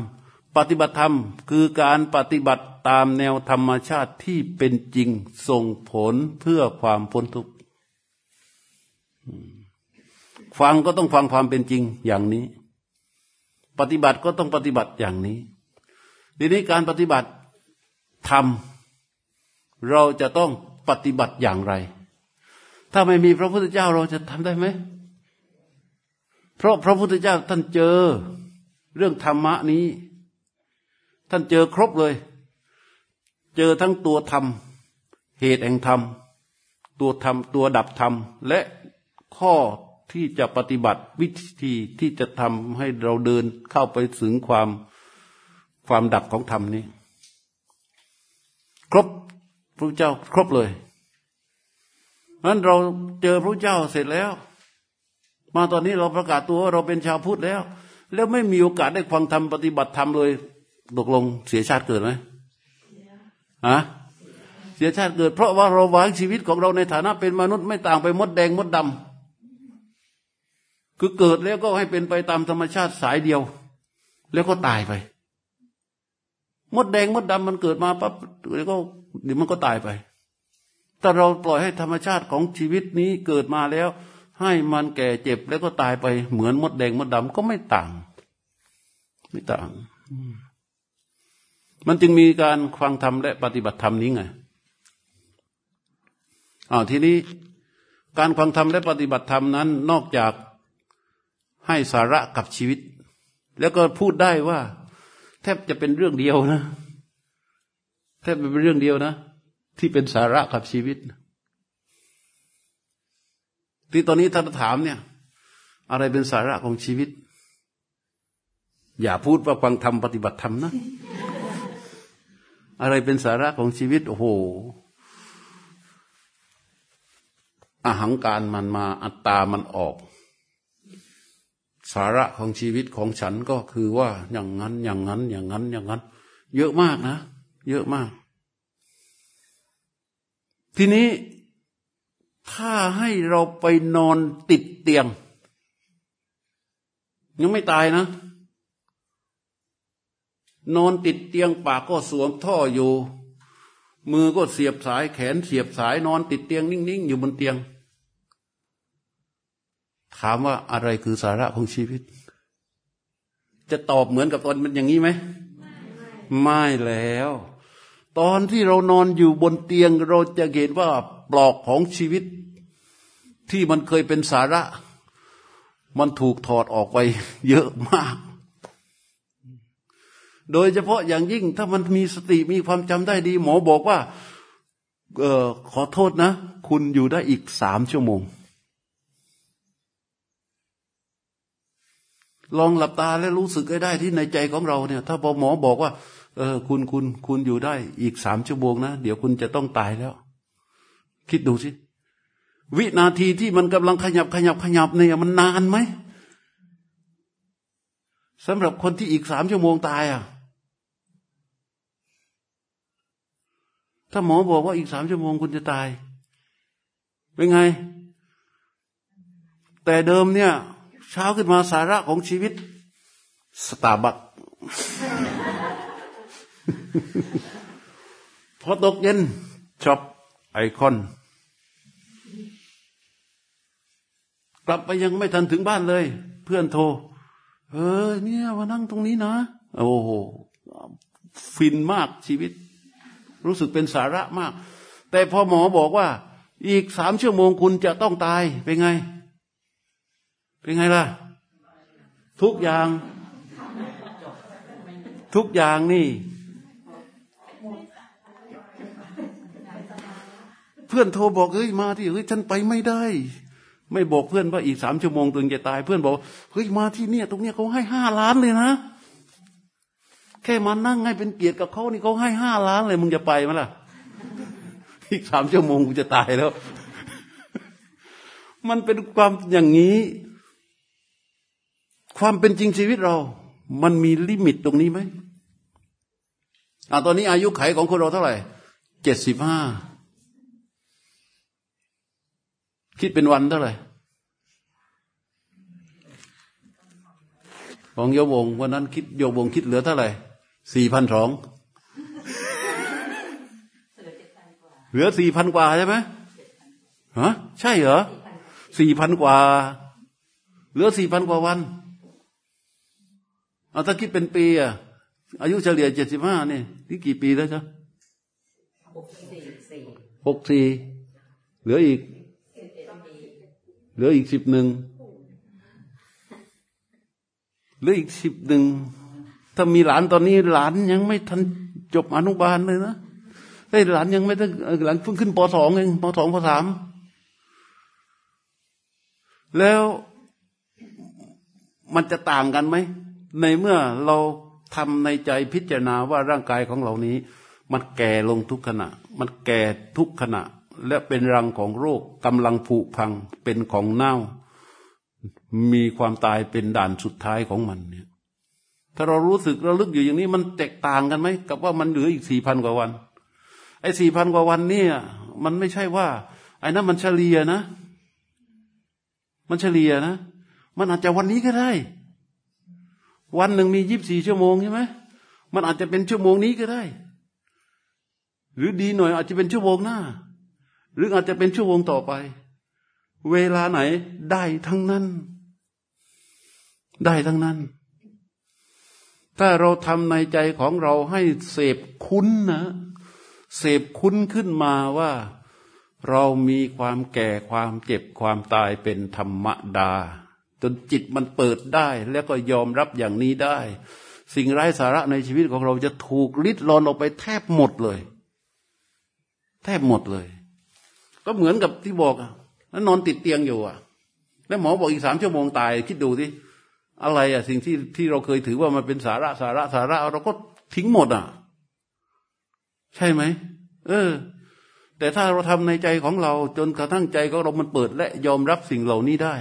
Speaker 1: ปฏิบัติธรรมคือการปฏิบัติตามแนวธรรมชาติที่เป็นจริงส่งผลเพื่อความพ้นทุกข์ฟังก็ต้องฟังความเป็นจริงอย่างนี้ ปฏิบัติก็ต้องปฏิบัติอย่างนี้ทีนี้การปฏิบัติทำเราจะต้องปฏิบัติอย่างไร ถ้าไม่มีพระพุทธเจ้าเราจะทำได้ไหม เพราะพระพุทธเจ้าท่านเจอเรื่องธรรมะนี้ ท่านเจอครบเลย เจอทั้งตัวธรรม เหตุแห่งธรรม ตัวธรรม ตัวดับธรรม และข้อที่จะปฏิบัติวิธีที่จะทำให้เราเดินเข้าไปถึงความความดับของธรรมนี้ ครบพระเจ้าครบเลยนั้นเราเจอพระเจ้าเสร็จแล้ว มาตอนนี้เราประกาศตัวว่าเราเป็นชาวพุทธแล้ว แล้วไม่มีโอกาสได้ฟังธรรมปฏิบัติธรรมเลย ตกลงเสียชาติเกิดไหมฮะเสียชาติเกิด เพราะว่าเราวางชีวิตของเราในฐานะเป็นมนุษย์ไม่ต่างไปมดแดงมดดำคือเกิดแล้วก็ให้เป็นไปตามธรรมชาติสายเดียว แล้วก็ตายไป มดแดงมดดำมันเกิดมาปั๊บแล้วก็เดี๋ยวมันก็ตายไป แต่เราปล่อยให้ธรรมชาติของชีวิตนี้เกิดมาแล้ว ให้มันแก่เจ็บแล้วก็ตายไป เหมือนมดแดงมดดำก็ไม่ต่าง ไม่ต่างมั มันจึงมีการฟังธรรมและปฏิบัติธรรมนี้ไงอ้าวทีนี้การฟังธรรมและปฏิบัติธรรมนั้น นอกจากให้สาระกับชีวิต แล้วก็พูดได้ว่า แทบจะเป็นเรื่องเดียวนะ แทบเป็นเรื่องเดียวนะ ที่เป็นสาระกับชีวิต ที่ตอนนี้ท่านถามเนี่ย อะไรเป็นสาระของชีวิต อย่าพูดว่าฟังธรรมปฏิบัติธรรมนะ อะไรเป็นสาระของชีวิต โอ้โหอาหังการมันมาอัตตามันออก สาระของชีวิตของฉันก็คือว่าอย่างนั้นอย่างนั้น อย่างนั้น อย่างนั้น เยอะมากนะ เยอะมาก ทีนี้ถ้าให้เราไปนอนติดเตียง ยังไม่ตายนะ นอนติดเตียงปากก็สวมท่ออยู่ มือก็เสียบสายแขนเสียบสายนอนติดเตียงนิ่งๆอยู่บนเตียง ถามว่าอะไรคือสาระของชีวิต จะตอบเหมือนกับตอนมันอย่างนี้ไหมไม่แล้ว ตอนที่เรานอนอยู่บนเตียงเราจะเห็นว่าปลอกของชีวิต ที่มันเคยเป็นสาระ มันถูกถอดออกไปเยอะมาก โดยเฉพาะอย่างยิ่งถ้ามันมีสติมีความจำได้ดี หมอบอกว่าเออขอโทษนะ คุณอยู่ได้อีกสามชั่วโมง ลองหลับตาแล้วรู้สึกได้ที่ในใจของเราเนี่ย ถ้าพอหมอบอกว่า เออ คุณคุณคุณอยู่ได้อีกสามชั่วโมงนะ เดี๋ยวคุณจะต้องตายแล้ว คิดดูสิ วินาทีที่มันกำลังขยับขยับขยับเนี่ยมันนานไหมสำหรับคนที่อีกสามชั่วโมงตายอะ ถ้าหมอบอกว่าอีกสามชั่วโมงคุณจะตาย เป็นไง แต่เดิมเนี่ย เช้าขึ้นมาสาระของชีวิต สตาร์บัคส์พอตกเย็นช็อปไอคอน กลับไปยังไม่ทันถึงบ้านเลย เพื่อนโทร เออ เนี่ยมานั่งตรงนี้นะ โอ้โห ฟินมากชีวิต รู้สึกเป็นสาระมาก แต่พอหมอบอกว่า อีกสามชั่วโมงคุณจะต้องตายเป็นไง เป็นไงล่ะ ทุกอย่าง ทุกอย่างนี่เพื่อนโทรบอกเฮ้ยมาที่เฮ้ยฉันไปไม่ได้ ไม่บอกเพื่อนว่าอีกสามชั่วโมงตึงจะตาย เพื่อนบอกเฮ้ยมาที่เนี่ย ตรงเนี้ยเขาให้ห้าล้านเลยนะ แค่มานั่งให้เป็นเกียรติกับเขานี่เขาให้ห้าล้านเลยมึงจะไปไหมล่ะอีกสามชั่วโมงกูจะตายแล้ว มันเป็นความอย่างนี้ ความเป็นจริงชีวิตเรา มันมีลิมิตตรงนี้ไหมอ่าตอนนี้อายุไขของคนเราเท่าไหร่เจ็ดสิบห้าคิดเป็นวันเท่าไหร่ของโยบงวันนั้นคิดโยบงคิดเหลือเท่าไหร่ สี่พันสองเหลือสี่พันกว่าใช่ไหมฮะใช่เหรอสี่พันกว่า เหลือสี่พันกว่าวันเอาถ้าคิดเป็นปีอะอายุเฉลี่ยเจ็ดสิบห้านี่นี่กี่ปีแล้วจ๊ะหกสี่เหลืออีก เหลืออีกสิบหนึ่งเหลืออีกสิบหนึ่ง ถ้ามีหลานตอนนี้หลานยังไม่ทันจบอนุบาลเลยนะไอ้หลานยังไม่ได้หลานเพิ่งขึ้นปสองเองปสองปสามแล้วมันจะต่างกันไหม ในเมื่อเราทำในใจพิจารณาว่าร่างกายของเหล่านี้ มันแก่ลงทุกขณะ มันแก่ทุกขณะ และเป็นรังของโรคกำลังผุพังเป็นของเน่า มีความตายเป็นด่านสุดท้ายของมันเนี่ย ถ้าเรารู้สึกเราลึกอยู่อย่างนี้มันแตกต่างกันไหมกับว่ามันเหลืออีกสี่พันกว่าวัน ไอ้สี่พันกว่าวันเนี่ย มันไม่ใช่ว่า ไอ้นั้นมันเฉลี่ยนะ มันเฉลี่ยนะ มันอาจจะวันนี้ก็ได้ วันหนึ่งมียีิบสี่ชั่วโมงใช่ไหมมันอาจจะเป็นชั่วโมงนี้ก็ได้ หรือดีหน่อยอาจจะเป็นชั่วโมงหน้า หรืออาจจะเป็นชั่วโมงต่อไป เวลาไหนได้ทั้งนั้น ได้ทั้งนั้น ถ้าเราทำในใจของเราให้เสพคุ้นนะเสพคุ้นขึ้นมาว่าเรามีความแก่ความเจ็บความตายเป็นธรรมดา จนจิตมันเปิดได้แล้วก็ยอมรับอย่างนี้ได้ สิ่งไร้สาระในชีวิตของเราจะถูกลิดรอนออกไปแทบหมดเลย แทบหมดเลย ก็เหมือนกับที่บอกอะแล้วนอนติดเตียงอยู่อะ แล้วหมอบอกอีกสามชั่วโมงตายคิดดูสิ อะไรอะสิ่งที่ที่เราเคยถือว่ามันเป็นสาระสาระสาระเราก็ทิ้งหมดอะ ใช่ไหมเออ แต่ถ้าเราทำในใจของเรา จนกระทั่งใจของเรามันเปิด และยอมรับสิ่งเหล่านี้ได้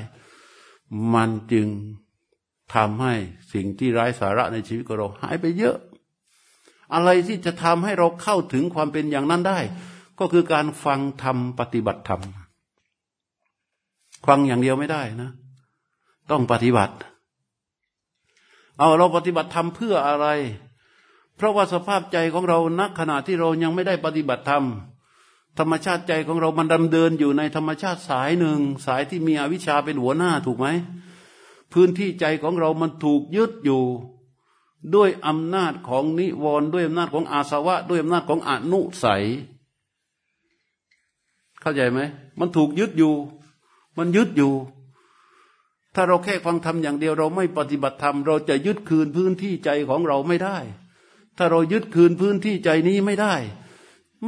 Speaker 1: มันจึงทำให้สิ่งที่ไร้สาระในชีวิตของเราหายไปเยอะ อะไรที่จะทำให้เราเข้าถึงความเป็นอย่างนั้นได้ ก็คือการฟังธรรมปฏิบัติธรรมฟังอย่างเดียวไม่ได้นะ ต้องปฏิบัติ เอาเราปฏิบัติธรรมเพื่ออะไร เพราะว่าสภาพใจของเราณขณะที่เรายังไม่ได้ปฏิบัติธรรม ธรรมชาติใจของเรามันดำเดินอยู่ในธรรมชาติสายหนึ่ง สายที่มีอวิชชาเป็นหัวหน้าถูกไหม พื้นที่ใจของเรามันถูกยึดอยู่ ด้วยอำนาจของนิวรณ์ด้วยอำนาจของอาสวะ ด้วยอำนาจของอนุสัย เข้าใจไหม มันถูกยึดอยู่ มันยึดอยู่ ถ้าเราแค่ฟังธรรมอย่างเดียวเราไม่ปฏิบัติธรรมเราจะยึดคืนพื้นที่ใจของเราไม่ได้ ถ้าเรายึดคืนพื้นที่ใจนี้ไม่ได้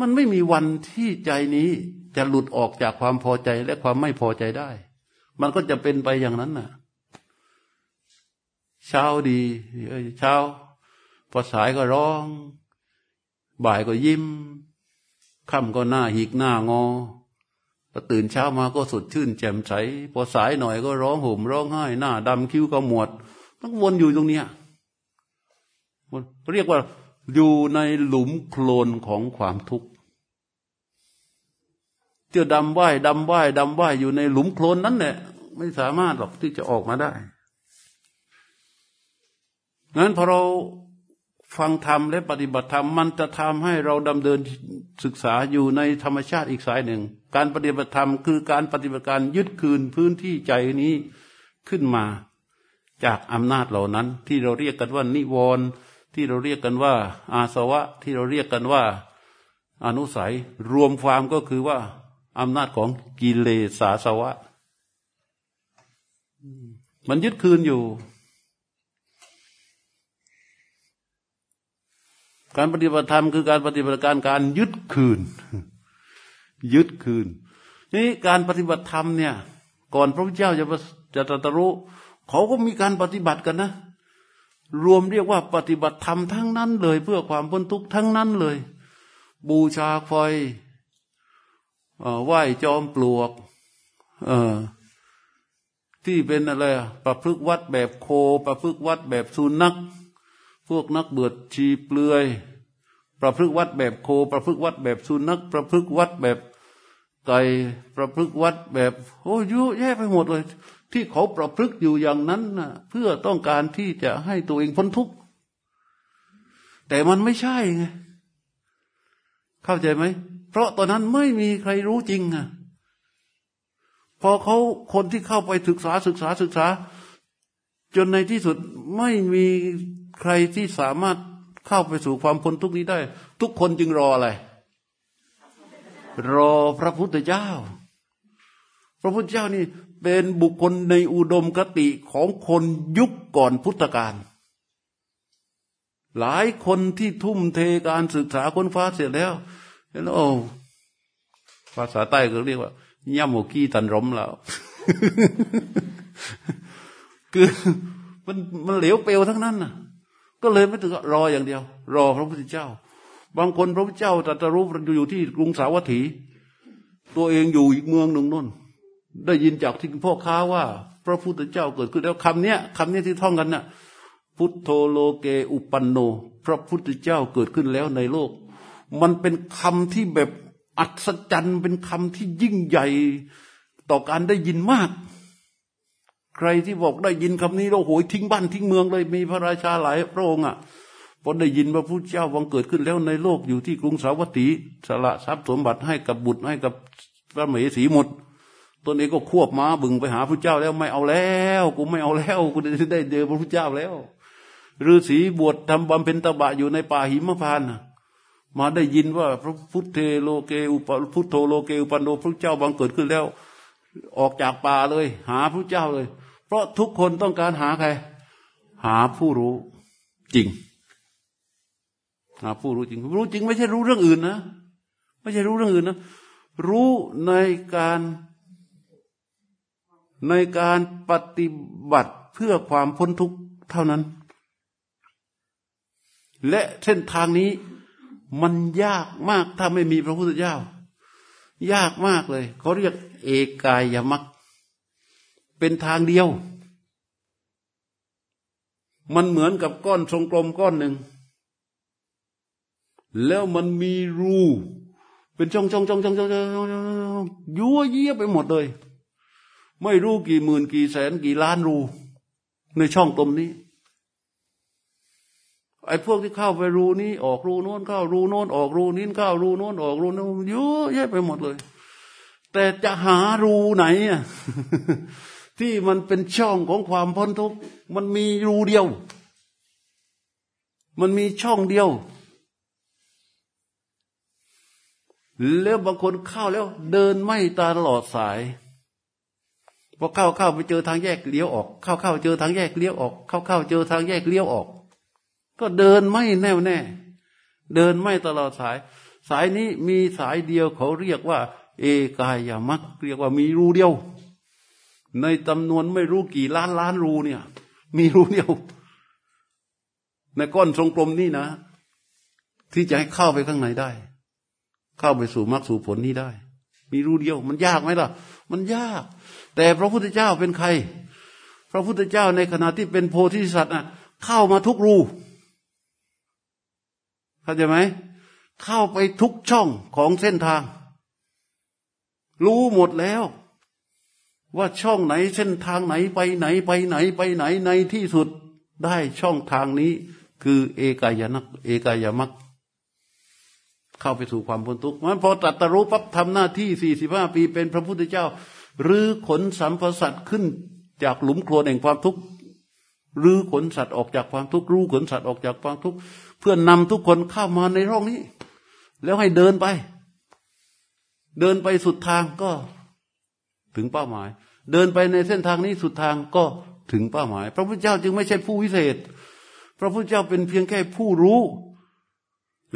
Speaker 1: มันไม่มีวันที่ใจนี้จะหลุดออกจากความพอใจและความไม่พอใจได้ มันก็จะเป็นไปอย่างนั้นน่ะ เช้าดีเช้าพอสายก็ร้อง บ่ายก็ยิ้มค่ำก็หน้าหิกหน้างอ พอตื่นเช้ามาก็สดชื่นแจ่มใส พอสายหน่อยก็ร้องห่มร้องไห้หน้าดำคิ้วก็หมวดมันวนอยู่ตรงเนี้ยเรียกว่าอยู่ในหลุมโคลนของความทุกข์เจ้าดำว่ายดำว่ายดำว่ายอยู่ในหลุมโคลนนั้นแหละไม่สามารถหรอกที่จะออกมาได้งั้นพอเราฟังธรรมและปฏิบัติธรรมมันจะทำให้เราดำเนินศึกษาอยู่ในธรรมชาติอีกสายหนึ่ง การปฏิบัติธรรมคือการปฏิบัติการยึดคืนพื้นที่ใจนี้ขึ้นมาจากอำนาจเหล่านั้น ที่เราเรียกกันว่านิวรณ์ที่เราเรียกกันว่า อาสวะที่เราเรียกกันว่าอนุสัยรวมความก็คือว่าอำนาจของกิเลสาสวะ มันยึดคืนอยู่ การปฏิบัติธรรมคือการปฏิบัติการการยึดคืน ยึดคืนนี่การปฏิบัติธรรมเนี่ย ก่อนพระพุทธเจ้าจะจะตรัสรู้เขาก็มีการปฏิบัติกันนะ รวมเรียกว่าปฏิบัติธรรมทั้งนั้นเลย เพื่อความพ้นทุกข์ทั้งนั้นเลย บูชาไฟไหว้จอมปลวกที่เป็นอะไรประพฤกวัดแบบโค ประพฤกวัดแบบสุนัขพวกนักเบือดชีเปลือย ประพฤกวัดแบบโค ประพฤกวัดแบบสุนัขประพฤกวัดแบบไก่ประพฤกวัดแบบโอ้ยุ่แย่ไปหมดเลย ที่เขาประพฤกอยู่อย่างนั้นนะเพื่อต้องการที่จะให้ตัวเองพ้นทุกข์แต่มันไม่ใช่ไงเข้าใจไหมเพราะตอนนั้นไม่มีใครรู้จริงอะพอเขาคนที่เข้าไปศึกษาศึกษาศึกษา จนในที่สุดไม่มีใครที่สามารถ เข้าไปสู่ความพ้นทุกข์นี้ได้ ทุกคนจึงรออะไร รอพระพุทธเจ้า พระพุทธเจ้านี่เป็นบุคคลในอุดมคติของคนยุคก่อนพุทธกาลหลายคนที่ทุ่มเทการศึกษาค้นฟ้าเสร็จแล้วแล้วโอ้ภาษาใต้ก็เรียกว่าย่ำโมกี้ตันรมแล้ว คือมันมันเหลวเปลวทั้งนั้นน่ะ ก็เลยไม่ถึงรออย่างเดียว รอพระพุทธเจ้า บางคนพระพุทธเจ้าตรัสรู้อยู่ที่กรุงสาวัตถี ตัวเองอยู่อีกเมืองหนึ่งนู่นได้ยินจากที่พ่อค้าว่า พระพุทธเจ้าเกิดขึ้นแล้วคำเนี้ยคำเนี้ยที่ท่องกันน่ะพุทโธโลเกอุปันโน พระพุทธเจ้าเกิดขึ้นแล้วในโลก มันเป็นคำที่แบบอัศจรรย์เป็นคำที่ยิ่งใหญ่ต่อการได้ยินมาก ใครที่บอกได้ยินคำนี้เราโหยทิ้งบ้านทิ้งเมืองเลย มีพระราชาหลายพระองค์อะพอได้ยินว่าพระเจ้าวังเกิดขึ้นแล้วในโลกอยู่ที่กรุงสาวัตถีสละทรัพย์สมบัติให้กับบุตรให้กับพระมเหสีหมดตนเองก็ควบม้าบึงไปหาพระเจ้าแล้วไม่เอาแล้วกูไม่เอาแล้วกูได้เจอพระพุทธเจ้าแล้วฤาษีบวชทำบำเพ็ญตบะอยู่ในป่าหิมพานมาได้ยินว่าพระพุทธโลเกอุปพุทโธโลเกอุปันโนพระเจ้าบังเกิดขึ้นแล้ว ออกจากป่าเลย หาพระเจ้าเลย เพราะทุกคนต้องการหาใคร หาผู้รู้จริง หาผู้รู้จริง รู้จริง ไม่ใช่รู้เรื่องอื่นนะไม่ใช่รู้เรื่องอื่นนะรู้ในการในการปฏิบัติเพื่อความพ้นทุกข์เท่านั้น และเส้นทางนี้มันยากมากถ้าไม่มีพระพุทธเจ้า ยากมากเลย เขาเรียกเอกายมัก เป็นทางเดียว มันเหมือนกับก้อนทรงกลมก้อนหนึ่ง แล้วมันมีรู เป็นช่องช่องช่องช่องช่องช่องยั่วเยี่ยไปหมดเลย ไม่รู้กี่หมื่นกี่แสนกี่ล้านรู ในช่องตรงนี้ไอ้พวกที่เข้าไปรูนี้ออกรูโน้นเข้ารูโน้นออกรูนี้เข้ารูโน้นออกรูโน้นเยอะแยะไปหมดเลย แต่จะหารูไหนอะ ที่มันเป็นช่องของความพ้นทุกข์มันมีรูเดียว มันมีช่องเดียว แล้วบางคนเข้าแล้ว เดินไม่ตลอดสายพอเข้าเข้าไปเจอทางแยกเลี้ยวออก เข้าเข้าเจอทางแยกเลี้ยวออก เข้าเข้าเจอทางแยกเลี้ยวออก ก็เดินไม่แน่วแน่ เดินไม่ตลอดสาย สายนี้มีสายเดียวเขาเรียกว่า เอกายามักเรียกว่ามีรูเดียว ในจำนวนไม่รู้กี่ล้านล้านรูเนี่ย มีรูเดียว ในก้อนทรงกลมนี่นะ ที่จะให้เข้าไปข้างในได้ เข้าไปสู่มรรคสู่ผลนี้ได้ มีรูเดียว มันยากไหมล่ะ มันยาก แต่พระพุทธเจ้าเป็นใคร พระพุทธเจ้าในขณะที่เป็นโพธิสัตว์น่ะ เข้ามาทุกรูเข้าใจไหมเข้าไปทุกช่องของเส้นทาง รู้หมดแล้ว ว่าช่องไหนเส้นทางไหนไปไหนไปไหนไปไหนในที่สุดได้ช่องทางนี้ คือเอกายนักเอกายมักเข้าไปสู่ความพ้นทุกข์มันพอตรัสรู้ปั๊บทำหน้าที่สี่สิบห้าปีเป็นพระพุทธเจ้าหรือขนสัมพสัตขึ้นจากหลุมโคลนแห่งความทุกข์หรือขนสัตว์ออกจากความทุกข์รู้ขนสัตว์ออกจากความทุกข์เพื่อนนำทุกคนเข้ามาในร่องนี้ แล้วให้เดินไป เดินไปสุดทางก็ถึงเป้าหมาย เดินไปในเส้นทางนี้สุดทางก็ถึงเป้าหมาย พระพุทธเจ้าจึงไม่ใช่ผู้วิเศษ พระพุทธเจ้าเป็นเพียงแค่ผู้รู้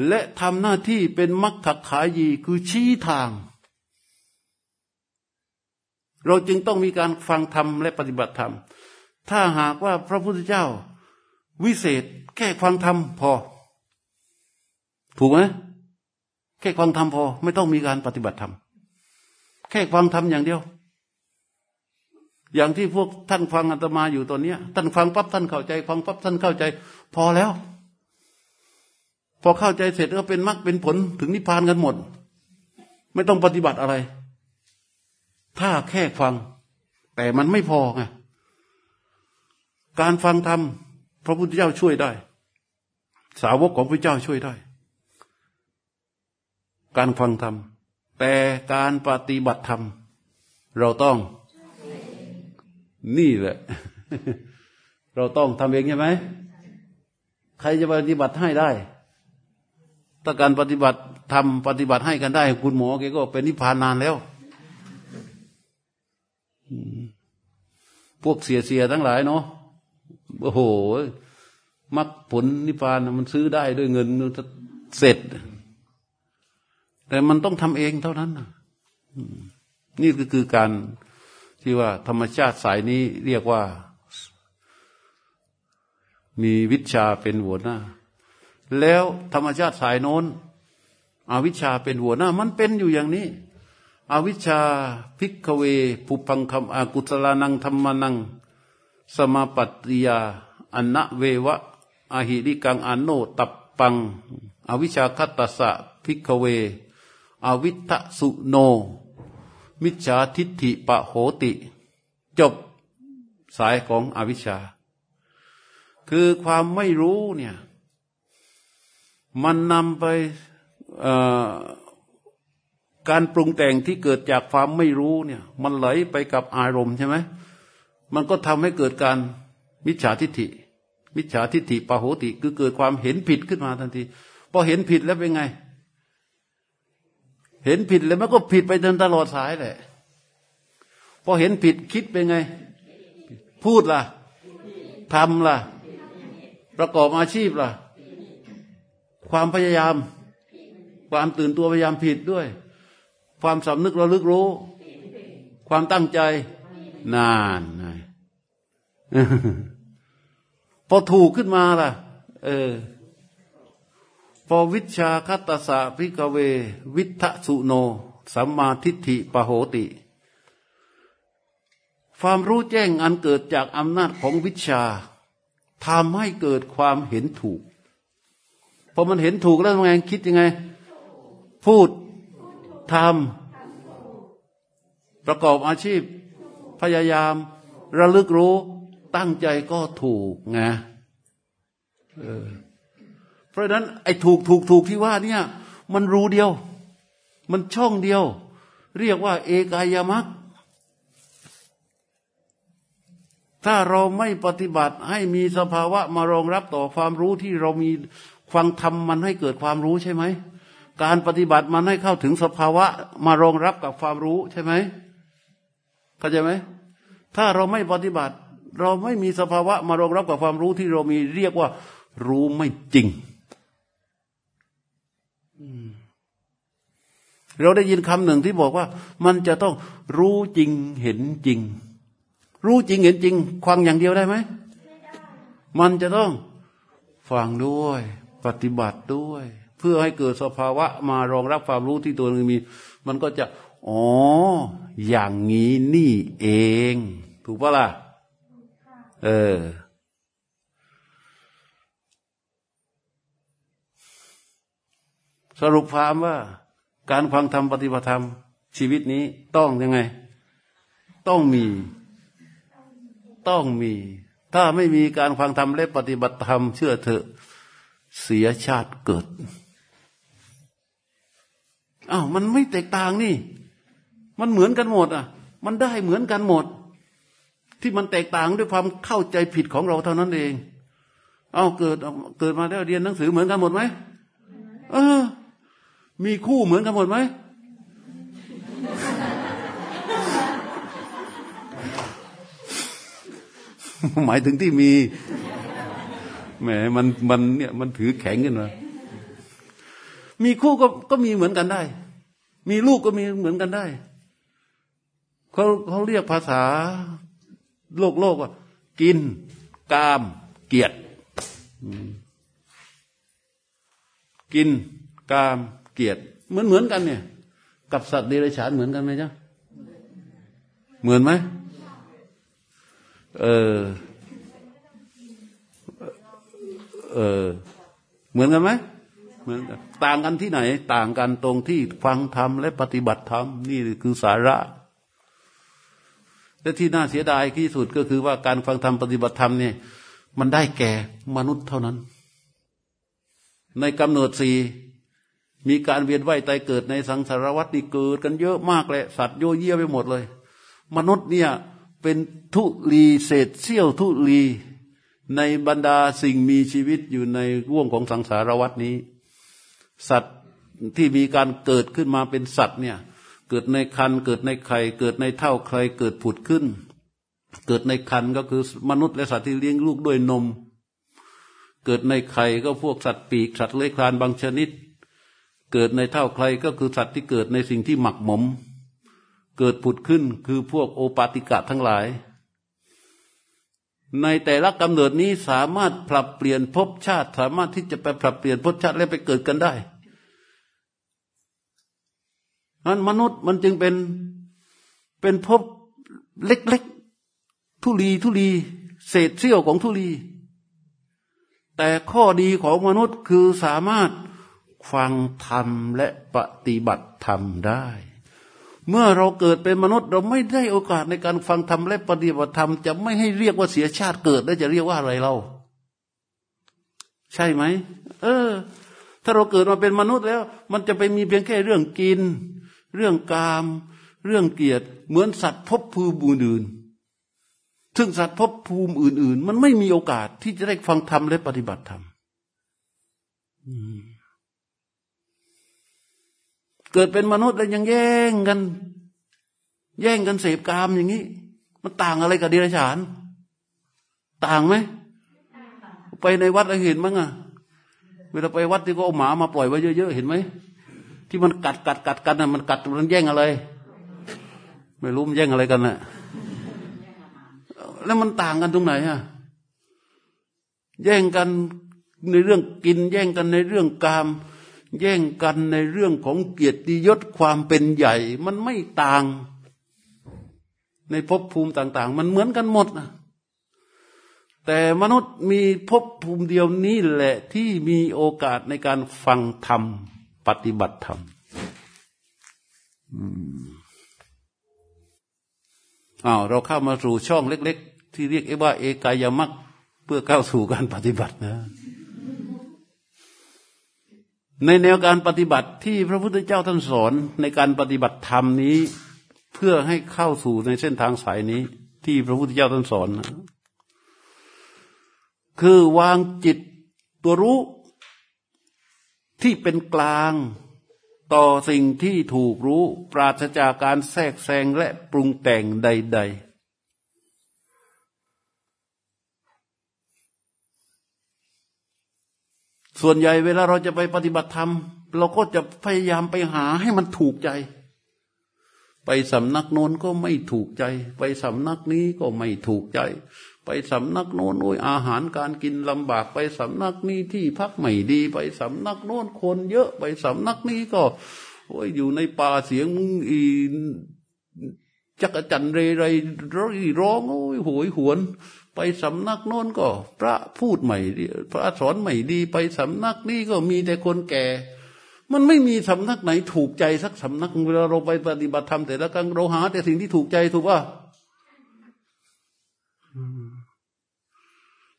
Speaker 1: และทำหน้าที่เป็นมัคคขายีคือชี้ทาง เราจึงต้องมีการฟังธรรมและปฏิบัติธรรม ถ้าหากว่าพระพุทธเจ้าวิเศษแค่ฟังธรรมพอ ถูกไหมแค่ฟังธรรมพอ ไม่ต้องมีการปฏิบัติธรรม แค่ฟังธรรมอย่างเดียว อย่างที่พวกท่านฟังอาตมาอยู่ตอนนี้ท่านฟังปั๊บท่านเข้าใจ ฟังปั๊บท่านเข้าใจ พอแล้ว พอเข้าใจเสร็จก็เป็นมรรคเป็นผลถึงนิพพานกันหมด ไม่ต้องปฏิบัติอะไร ถ้าแค่ฟัง แต่มันไม่พอไงการฟังธรรมพระพุทธเจ้าช่วยได้ สาวกของพระเจ้าช่วยได้ การฟังธรรมแต่การปฏิบัติธรรมเราต้อง นี่แหละ เราต้องทำเองใช่ไหม ใครจะปฏิบัติให้ได้ ถ้าการปฏิบัติทำปฏิบัติให้กันได้ คุณหมอแกก็เป็นนิพพานนานแล้ว พวกเสียเสียทั้งหลายเนาะโอ้โหมรรคผลนิพพานมันซื้อได้ด้วยเงินเสร็จ แต่มันต้องทำเองเท่านั้นนี่ก็คือการ ที่ว่าธรรมชาติสายนี้เรียกว่า มีวิชชาเป็นหัวหน้า แล้วธรรมชาติสายโน้นอวิชชาเป็นหัวหน้า มันเป็นอยู่อย่างนี้ อวิชชา ภิกขะเวปุพพังคะมา อะกุสะลานังธัมมานัง สะมาปัตติยาอันวะเทวะอะหิริกัง อะโนตตัปปัง อวิชชาคะตัสสะ ภิกขะเว อะวิททะสุโน มิจฉาทิฏฐิปะโหติ จบสายของอวิชชา คือความไม่รู้เนี่ย มันนำไปการปรุงแต่งที่เกิดจากความไม่รู้เนี่ย มันไหลไปกับอารมณ์ใช่ไหมมันก็ทำให้เกิดการมิจฉาทิฏฐิมิจฉาทิฏฐิปะโหติ คือเกิดความเห็นผิดขึ้นมาทันทีพอเห็นผิดแล้วเป็นไง เห็นผิดแล้วมันก็ผิดไปจนตลอดสายแหละพอเห็นผิดคิดเป็นไง พูดล่ะทำล่ะ ประกอบอาชีพล่ะ ความพยายาม ความตื่นตัวพยายามผิดด้วย ความสำนึกระลึกรู้ ความตั้งใจ นานพอถูกขึ้นมาล่ะ เออ พอวิชาคัตสะพิกเว วิทสุโน สัมมาทิฏฐิปโหติ ความรู้แจ้งอันเกิดจากอำนาจของวิชาทำให้เกิดความเห็นถูกพอมันเห็นถูกแล้วทำไงคิดยังไง พูดทำประกอบอาชีพ พยายาม ระลึกรู้ตั้งใจก็ถูกไงเออ เพราะฉะนั้นไอ้ถูกถูกถูกที่ว่าเนี่ยมันรูเดียว มันช่องเดียว เรียกว่า เอกายมักถ้าเราไม่ปฏิบัติให้มีสภาวะมารองรับต่อความรู้ที่เรามีฟังธรรมมันให้เกิดความรู้ใช่ไหม การปฏิบัติมันให้เข้าถึงสภาวะมารองรับกับความรู้ใช่ไหมเข้าใจไหมถ้าเราไม่ปฏิบัติ เราไม่มีสภาวะมารองรับกับความรู้ที่เรามีเรียกว่ารู้ไม่จริง เราได้ยินคำหนึ่งที่บอกว่า มันจะต้องรู้จริงเห็นจริง รู้จริงเห็นจริงฟังอย่างเดียวได้ไหมมันจะต้องฟังด้วย ปฏิบัติด้วย เพื่อให้เกิดสภาวะมารองรับความรู้ที่ตัวเองมี มันก็จะ อ๋อ อย่างนี้นี่เอง ถูกปะล่ะ เออ สรุปความว่า การฟังธรรมปฏิบัติธรรม ชีวิตนี้ต้องยังไง ต้องมี ต้องมี ถ้าไม่มีการฟังธรรมและปฏิบัติธรรมเชื่อเถอะเสียชาติเกิดอ้าวมันไม่แตกต่างนี่ มันเหมือนกันหมด อะ มันได้เหมือนกันหมด ที่มันแตกต่างด้วยความเข้าใจผิดของเราเท่านั้นเอง เอาเกิดเกิดมาแล้วเรียนหนังสือเหมือนกันหมดไหมเออ มีคู่เหมือนกันหมดไหมหมายถึงที่มีแหมมันมันเนี่ยมันถือแข็งกันมามีคู่ก็ก็มีเหมือนกันได้ มีลูกก็มีเหมือนกันได้เขาเขาเรียกภาษาโลกโลกว่า กิน กาม เกียรติกิน กาม เกียรติเหมือนเหมือนกันเนี่ย กับสัตว์เดรัจฉานเหมือนกันไหมจ๊ะเหมือนไหมเออ เออ เหมือนกันไหมเหมือนกันต่างกันที่ไหน ต่างกันตรงที่ฟังธรรมและปฏิบัติธรรมนี่คือสาระ และที่น่าเสียดายที่สุดก็คือว่าการฟังธรรมปฏิบัติธรรมเนี่ย มันได้แก่มนุษย์เท่านั้น ในกำเนิดสี่ มีการเวียนว่ายตายเกิดในสังสารวัฏนี่เกิดกันเยอะมากเลยสัตว์โยเยี่ยไปหมดเลย มนุษย์เนี่ยเป็นทุลีเศษเสี้ยวทุลีในบรรดาสิ่งมีชีวิตอยู่ในร่วงของสังสารวัฏนี้ สัตว์ที่มีการเกิดขึ้นมาเป็นสัตว์เนี่ยเกิดในคันเกิดในไข่เกิดในเท่าใครเกิดผุดขึ้น เกิดในคันก็คือมนุษย์และสัตว์ที่เลี้ยงลูกด้วยนม เกิดในไข่ก็พวกสัตว์ปีกสัตว์เลื้อยคลานบางชนิด เกิดในเท่าใครก็คือสัตว์ที่เกิดในสิ่งที่หมักหมม เกิดผุดขึ้นคือพวกโอปาติกะทั้งหลาย ในแต่ละกำเนิดนี้สามารถปรับเปลี่ยนภพชาติ สามารถที่จะไปปรับเปลี่ยนภพชาติและไปเกิดกันได้นั้นมนุษย์มันจึงเป็นเป็นภพเล็กๆ ทุลีทุลี เศษเสี้ยวของทุลี แต่ข้อดีของมนุษย์คือสามารถ ฟังธรรมและปฏิบัติธรรมได้ เมื่อเราเกิดเป็นมนุษย์เราไม่ได้โอกาสในการฟังธรรมและปฏิบัติธรรม จะไม่ให้เรียกว่าเสียชาติเกิดแล้จะเรียกว่าอะไรเรา ใช่ไหมเออ ถ้าเราเกิดมาเป็นมนุษย์แล้ว มันจะไปมีเพียงแค่เรื่องกิน เรื่องกาม เรื่องเกียรติ เหมือนสัตว์พบภูมิอื่นซึ่งสัตว์พบภูมิอื่น ๆ มันไม่มีโอกาสที่จะได้ฟังธรรมและปฏิบัติธรรม เกิดเป็นมนุษย์แล้วยังแย่งกัน แย่งกันเสพกามอย่างนี้ มันต่างอะไรกับเดรัจฉาน ต่างไหม ไปในวัดแล้วเห็นมั้งอะ เวลาไปวัดที่ก็เอาหมามาปล่อยไว้เยอะๆเห็นไหม ที่มันกัดกัดกัดกันน่ะมันกัดมันแย่งอะไร ไม่รู้มันแย่งอะไรกันน่ะ แล้วมันต่างกันตรงไหนฮะแย่งกันในเรื่องกิน แย่งกันในเรื่องกาม แย่งกันในเรื่องของเกียรติยศความเป็นใหญ่ มันไม่ต่าง ในภพภูมิต่าง ๆ มันเหมือนกันหมดนะแต่มนุษย์มีภพภูมิเดียวนี้แหละที่มีโอกาสในการฟังธรรม ปฏิบัติธรรมอ้าวเราเข้ามาสู่ช่องเล็ก ๆ ที่เรียกว่า เอกายมักเพื่อเข้าสู่การปฏิบัตินะ ในแนวการปฏิบัติที่พระพุทธเจ้าท่านสอนในการปฏิบัติธรรมนี้ เพื่อให้เข้าสู่ในเส้นทางสายนี้ ที่พระพุทธเจ้าท่านสอนนะคือวางจิตตัวรู้ที่เป็นกลางต่อสิ่งที่ถูกรู้ ปราศจากการแทรกแซงและปรุงแต่งใด ๆ ส่วนใหญ่เวลาเราจะไปปฏิบัติธรรม เราก็จะพยายามไปหาให้มันถูกใจ ไปสำนักโน้นก็ไม่ถูกใจ ไปสำนักนี้ก็ไม่ถูกใจ ไปสำนักโน้นโอ้ยอาหารการกินลำบาก ไปสำนักนี้ที่พักไม่ดี ไปสำนักโน้นคนเยอะ ไปสำนักนี้ก็โอ้ยอยู่ในป่าเสียงอีจักจันเรไรร้องร้องโอ้ยหวยหวน ไปสำนักโน้นก็ พระพูดใหม่ดีพระสอนใหม่ดี ไปสำนักนี้ก็มีแต่คนแก่ มันไม่มีสำนักไหนถูกใจสักสำนักเวลาเราไปปฏิบัติธรรมแต่ละครั้งเราหา แต่สิ่งที่ถูกใจถูกป่ะ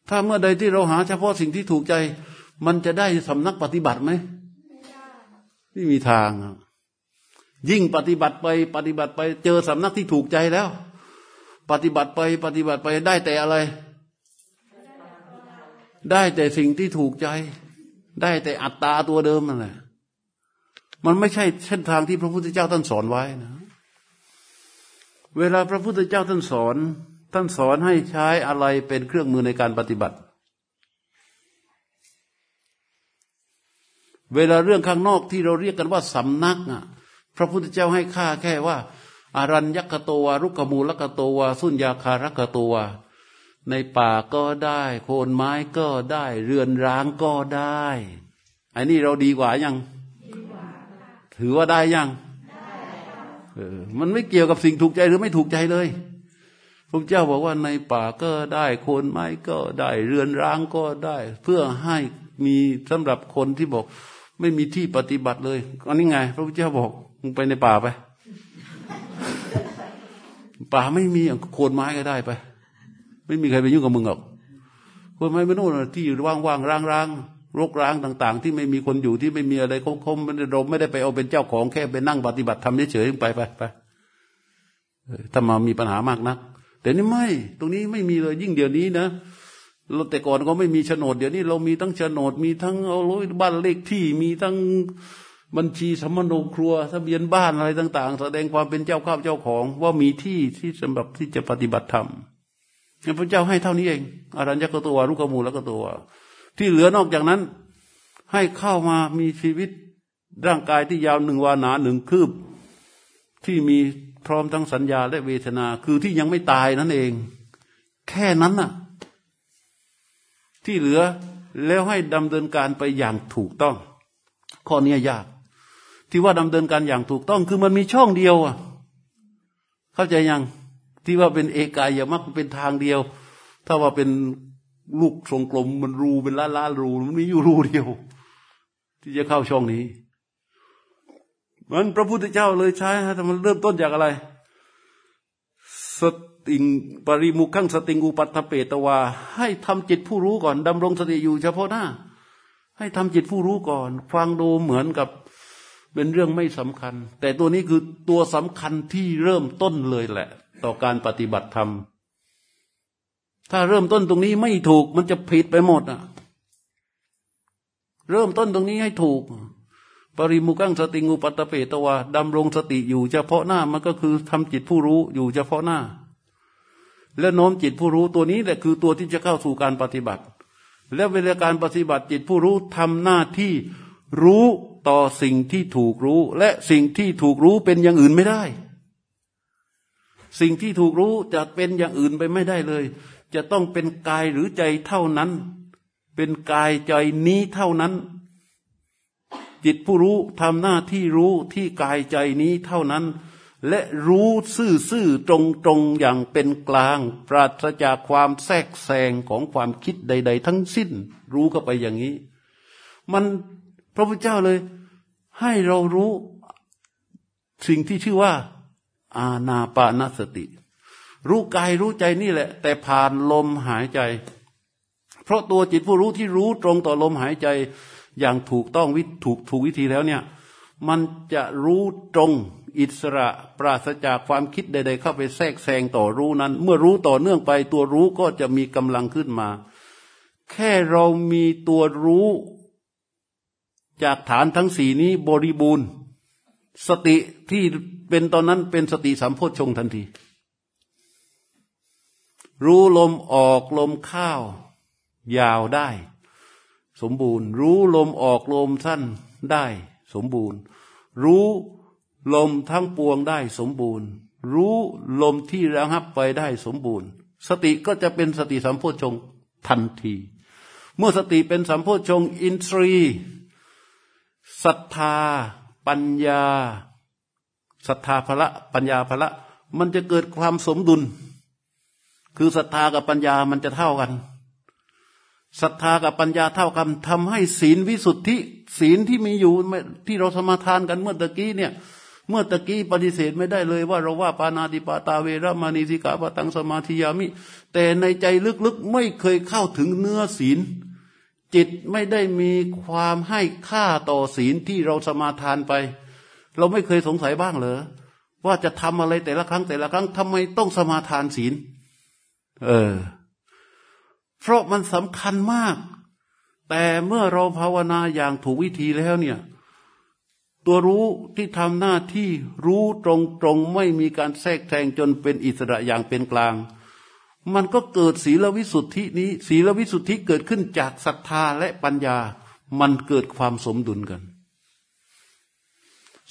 Speaker 1: ถ้าเมื่อใดที่เราหาเฉพาะสิ่งที่ถูกใจ มันจะได้สำนักปฏิบัติไหมไม่มีทาง ยิ่งปฏิบัติไปปฏิบัติไป เจอสำนักที่ถูกใจแล้ว ปฏิบัติไปปฏิบัติไปได้แต่อะไร ได้แต่สิ่งที่ถูกใจ ได้แต่อัตตาตัวเดิมนั่นแหละมันไม่ใช่เส้นทางที่พระพุทธเจ้าท่านสอนไว้นะ เวลาพระพุทธเจ้าท่านสอน ท่านสอนให้ใช้อะไรเป็นเครื่องมือในการปฏิบัติ เวลาเรื่องข้างนอกที่เราเรียกกันว่าสำนักอะ พระพุทธเจ้าให้ค่าแค่ว่า อารัญญกโตวารุกมูลกโตวาสุญญาคารกโตวาในป่าก็ได้ โคนไม้ก็ได้ เรือนร้างก็ได้ อันนี้เราดีกว่ายังถือว่าได้ยังเออมันไม่เกี่ยวกับสิ่งถูกใจหรือไม่ถูกใจเลยพระเจ้าบอกว่าในป่าก็ได้โคนไม้ก็ได้ เรือนร้างก็ได้ เพื่อให้มีสำหรับคนที่บอก ไม่มีที่ปฏิบัติเลยอันนี้ไง พระพุทธเจ้าบอกมึงไปในป่าไป ป่าไม่มีโคนไม้ก็ได้ไป ไม่มีใครไปยุ่งกับมึงหรอกโคนไม้ไม่นู่นที่ว่างๆร้างๆรกร้างต่าง ๆ ที่ไม่มีคนอยู่ที่ไม่มีอะไรคมๆเราไม่ได้ไปเอาเป็นเจ้าของแค่ไปนั่งปฏิบัติทำเฉยๆไปไปไปถ้ามามีปัญหามากนัก แต่นี่ไม่ ตรงนี้ไม่มีเลยยิ่งเดี๋ยวนี้นะเราแต่ก่อนก็ไม่มีโฉนด เดี๋ยวนี้เรามีทั้งโฉนดมีทั้งเอาบ้านเลขที่มีทั้ง บัญชีสมโนครัวทะเบียนบ้านอะไรต่าง ๆ แสดงความเป็นเจ้าข้าเจ้าของ ว่ามีที่ที่สำหรับที่จะปฏิบัติธรรมพระเจ้าให้เท่านี้เองอารัญญกตัวรุกมูแล้วก็ตัว ที่เหลือนอกจากนั้น ให้เข้ามามีชีวิตร่างกายที่ยาวหนึ่งวานาหนึ่งคืบ ที่มีพร้อมทั้งสัญญาและเวทนา คือที่ยังไม่ตายนั่นเอง แค่นั้นน่ะ ที่เหลือแล้วให้ดำเนินการไปอย่างถูกต้อง ข้อนี้ยาก ที่ว่าดำเนินการอย่างถูกต้องคือมันมีช่องเดียวอะ เข้าใจยังที่ว่าเป็นเอกายมักเป็นทางเดียว ถ้าว่าเป็นลูกทรงกลมมันรูเป็นล้านล้านรู มันมีอยู่รูเดียว ที่จะเข้าช่องนี้มันพระพุทธเจ้าเลยใช้ฮะแต่มันเริ่มต้นจากอะไร สติงปริมุขังสติงอุปัตเปตวา ให้ทำจิตผู้รู้ก่อนดำรงสติอยู่เฉพาะหน้า ให้ทำจิตผู้รู้ก่อน ฟังดูเหมือนกับ เป็นเรื่องไม่สำคัญ แต่ตัวนี้คือตัวสำคัญที่เริ่มต้นเลยแหละ ต่อการปฏิบัติธรรม ถ้าเริ่มต้นตรงนี้ไม่ถูกมันจะผิดไปหมดอะ เริ่มต้นตรงนี้ให้ถูก ปริมุกังสติงูปัตเปตวาดำรงสติอยู่เฉพาะหน้ามันก็คือทำจิตผู้รู้อยู่เฉพาะหน้า และโน้มจิตผู้รู้ตัวนี้แหละคือตัวที่จะเข้าสู่การปฏิบัติ และเวลาการปฏิบัติจิตผู้รู้ทำหน้าที่ รู้ต่อสิ่งที่ถูกรู้ และสิ่งที่ถูกรู้เป็นอย่างอื่นไม่ได้ สิ่งที่ถูกรู้จะเป็นอย่างอื่นไปไม่ได้เลย จะต้องเป็นกายหรือใจเท่านั้น เป็นกายใจนี้เท่านั้น จิตผู้รู้ทำหน้าที่รู้ที่กายใจนี้เท่านั้น และรู้ซื่อๆตรงๆอย่างเป็นกลาง ปราศจากความแทรกแซงของความคิดใด ๆ ทั้งสิ้น รู้เข้าไปอย่างนี้ มัน พระพุทธเจ้าเลย ให้เรารู้สิ่งที่ชื่อว่า อาณาปานสติ รู้กายรู้ใจนี่แหละ แต่ผ่านลมหายใจ เพราะตัวจิตผู้รู้ที่รู้ตรงต่อลมหายใจ อย่างถูกต้องวิถูกถูกวิธีแล้วเนี่ย มันจะรู้ตรงอิสระปราศจากความคิดใด ๆ เข้าไปแทรกแซงต่อรู้นั้น เมื่อรู้ต่อเนื่องไปตัวรู้ก็จะมีกำลังขึ้นมา แค่เรามีตัวรู้ จากฐานทั้งสี่นี้บริบูรณ์ สติที่เป็นตอนนั้นเป็นสติสัมโพชฌงทันที รู้ลมออกลมเข้ายาวได้ สมบูรณ์ รู้ลมออกลมสั้นได้ สมบูรณ์ รู้ลมทั้งปวงได้สมบูรณ์ รู้ลมที่ระงับไปได้สมบูรณ์ สติก็จะเป็นสติสัมโพชงทันที เมื่อสติเป็นสัมโพชงอินทรี ศรัทธา ปัญญาศรัทธาพละปัญญาพละ มันจะเกิดความสมดุล คือศรัทธากับปัญญามันจะเท่ากันศรัทธากับปัญญาเท่ากันทำให้ศีลวิสุทธิ ศีลที่มีอยู่ที่เราสมาทานกันเมื่อตะกี้เนี่ย เมื่อตะกี้ปฏิเสธไม่ได้เลยว่าเราว่าปานาติปาตาเวรมานีสิกาปตังสมาธิยามิ แต่ในใจลึกๆไม่เคยเข้าถึงเนื้อศีล จิตไม่ได้มีความให้ค่าต่อศีลที่เราสมาทานไป เราไม่เคยสงสัยบ้างเหรอว่าจะทำอะไรแต่ละครั้งแต่ละครั้งทำไมต้องสมาทานศีล เออ เพราะมันสำคัญมาก แต่เมื่อเราภาวนาอย่างถูกวิธีแล้วเนี่ย ตัวรู้ที่ทำหน้าที่รู้ตรงตรงไม่มีการแทรกแซงจนเป็นอิสระอย่างเป็นกลาง มันก็เกิดศีลวิสุทธินี้ ศีลวิสุทธิเกิดขึ้นจากศรัทธาและปัญญา มันเกิดความสมดุลกัน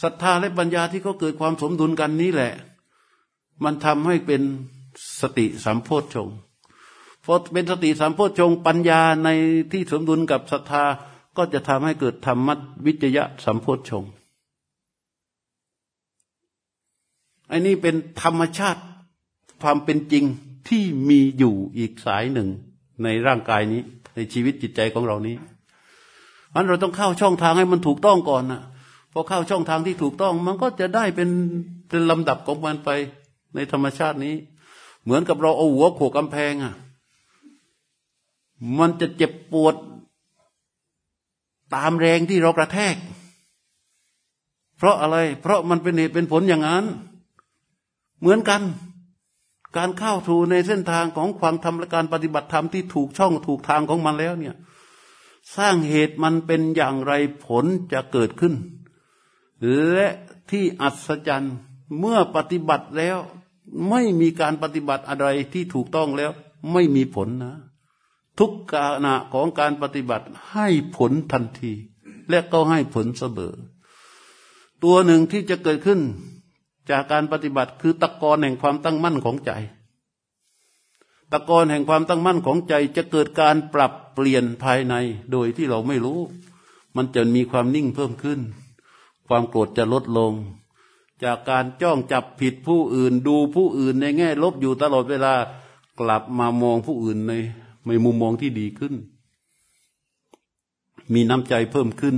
Speaker 1: ศรัทธาและปัญญาที่เขาเกิดความสมดุลกันนี้แหละ มันทำให้เป็นสติสัมโพชฌงค์พอเป็นสติสัมโพชฌงปัญญาในที่สมดุลกับศรัทธาก็จะทำให้เกิดธรรมะวิจยะสัมโพชฌงอันนี้เป็นธรรมชาติความเป็นจริง ที่มีอยู่อีกสายหนึ่งในร่างกายนี้ ในชีวิตจิตใจของเรานี้อันเราต้องเข้าช่องทางให้มันถูกต้องก่อนนะพอเข้าช่องทางที่ถูกต้อง มันก็จะได้เป็นเป็นลำดับของมันไปในธรรมชาตินี้ เหมือนกับเราเอาหัวโขกกำแพงอะ มันจะเจ็บปวดตามแรงที่เรากระแทก เพราะอะไร เพราะมันเป็นเหตุเป็นผลอย่างนั้น เหมือนกัน การเข้าถูในเส้นทางของความทำและการปฏิบัติธรรมที่ถูกช่องถูกทางของมันแล้วเนี่ย สร้างเหตุมันเป็นอย่างไรผลจะเกิดขึ้น และที่อัศจรรย์เมื่อปฏิบัติแล้ว ไม่มีการปฏิบัติอะไรที่ถูกต้องแล้ว ไม่มีผลนะ ทุกขณะของการปฏิบัติให้ผลทันที และก็ให้ผลเสมอตัวหนึ่งที่จะเกิดขึ้น จากการปฏิบัติคือตะกอนแห่งความตั้งมั่นของใจ ตะกอนแห่งความตั้งมั่นของใจจะเกิดการปรับเปลี่ยนภายในโดยที่เราไม่รู้ มันจะมีความนิ่งเพิ่มขึ้น ความโกรธจะลดลง จากการจ้องจับผิดผู้อื่นดูผู้อื่นในแง่ ลบอยู่ตลอดเวลากลับมามองผู้อื่นในมีมุมมองที่ดีขึ้น มีน้ำใจเพิ่มขึ้น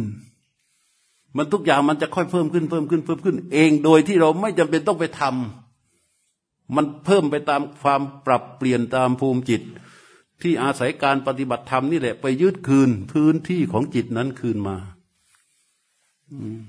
Speaker 1: มันทุกอย่างมันจะค่อยเพิ่มขึ้นเพิ่มขึ้นเพิ่มขึ้น เองโดยที่เราไม่จำเป็นต้องไปทำมันเพิ่มไปตามความปรับเปลี่ยนตามภูมิจิต ที่อาศัยการปฏิบัติธรรมนี่แหละ ไปยืดคืนพื้นที่ของจิตนั้นคืนมา อืม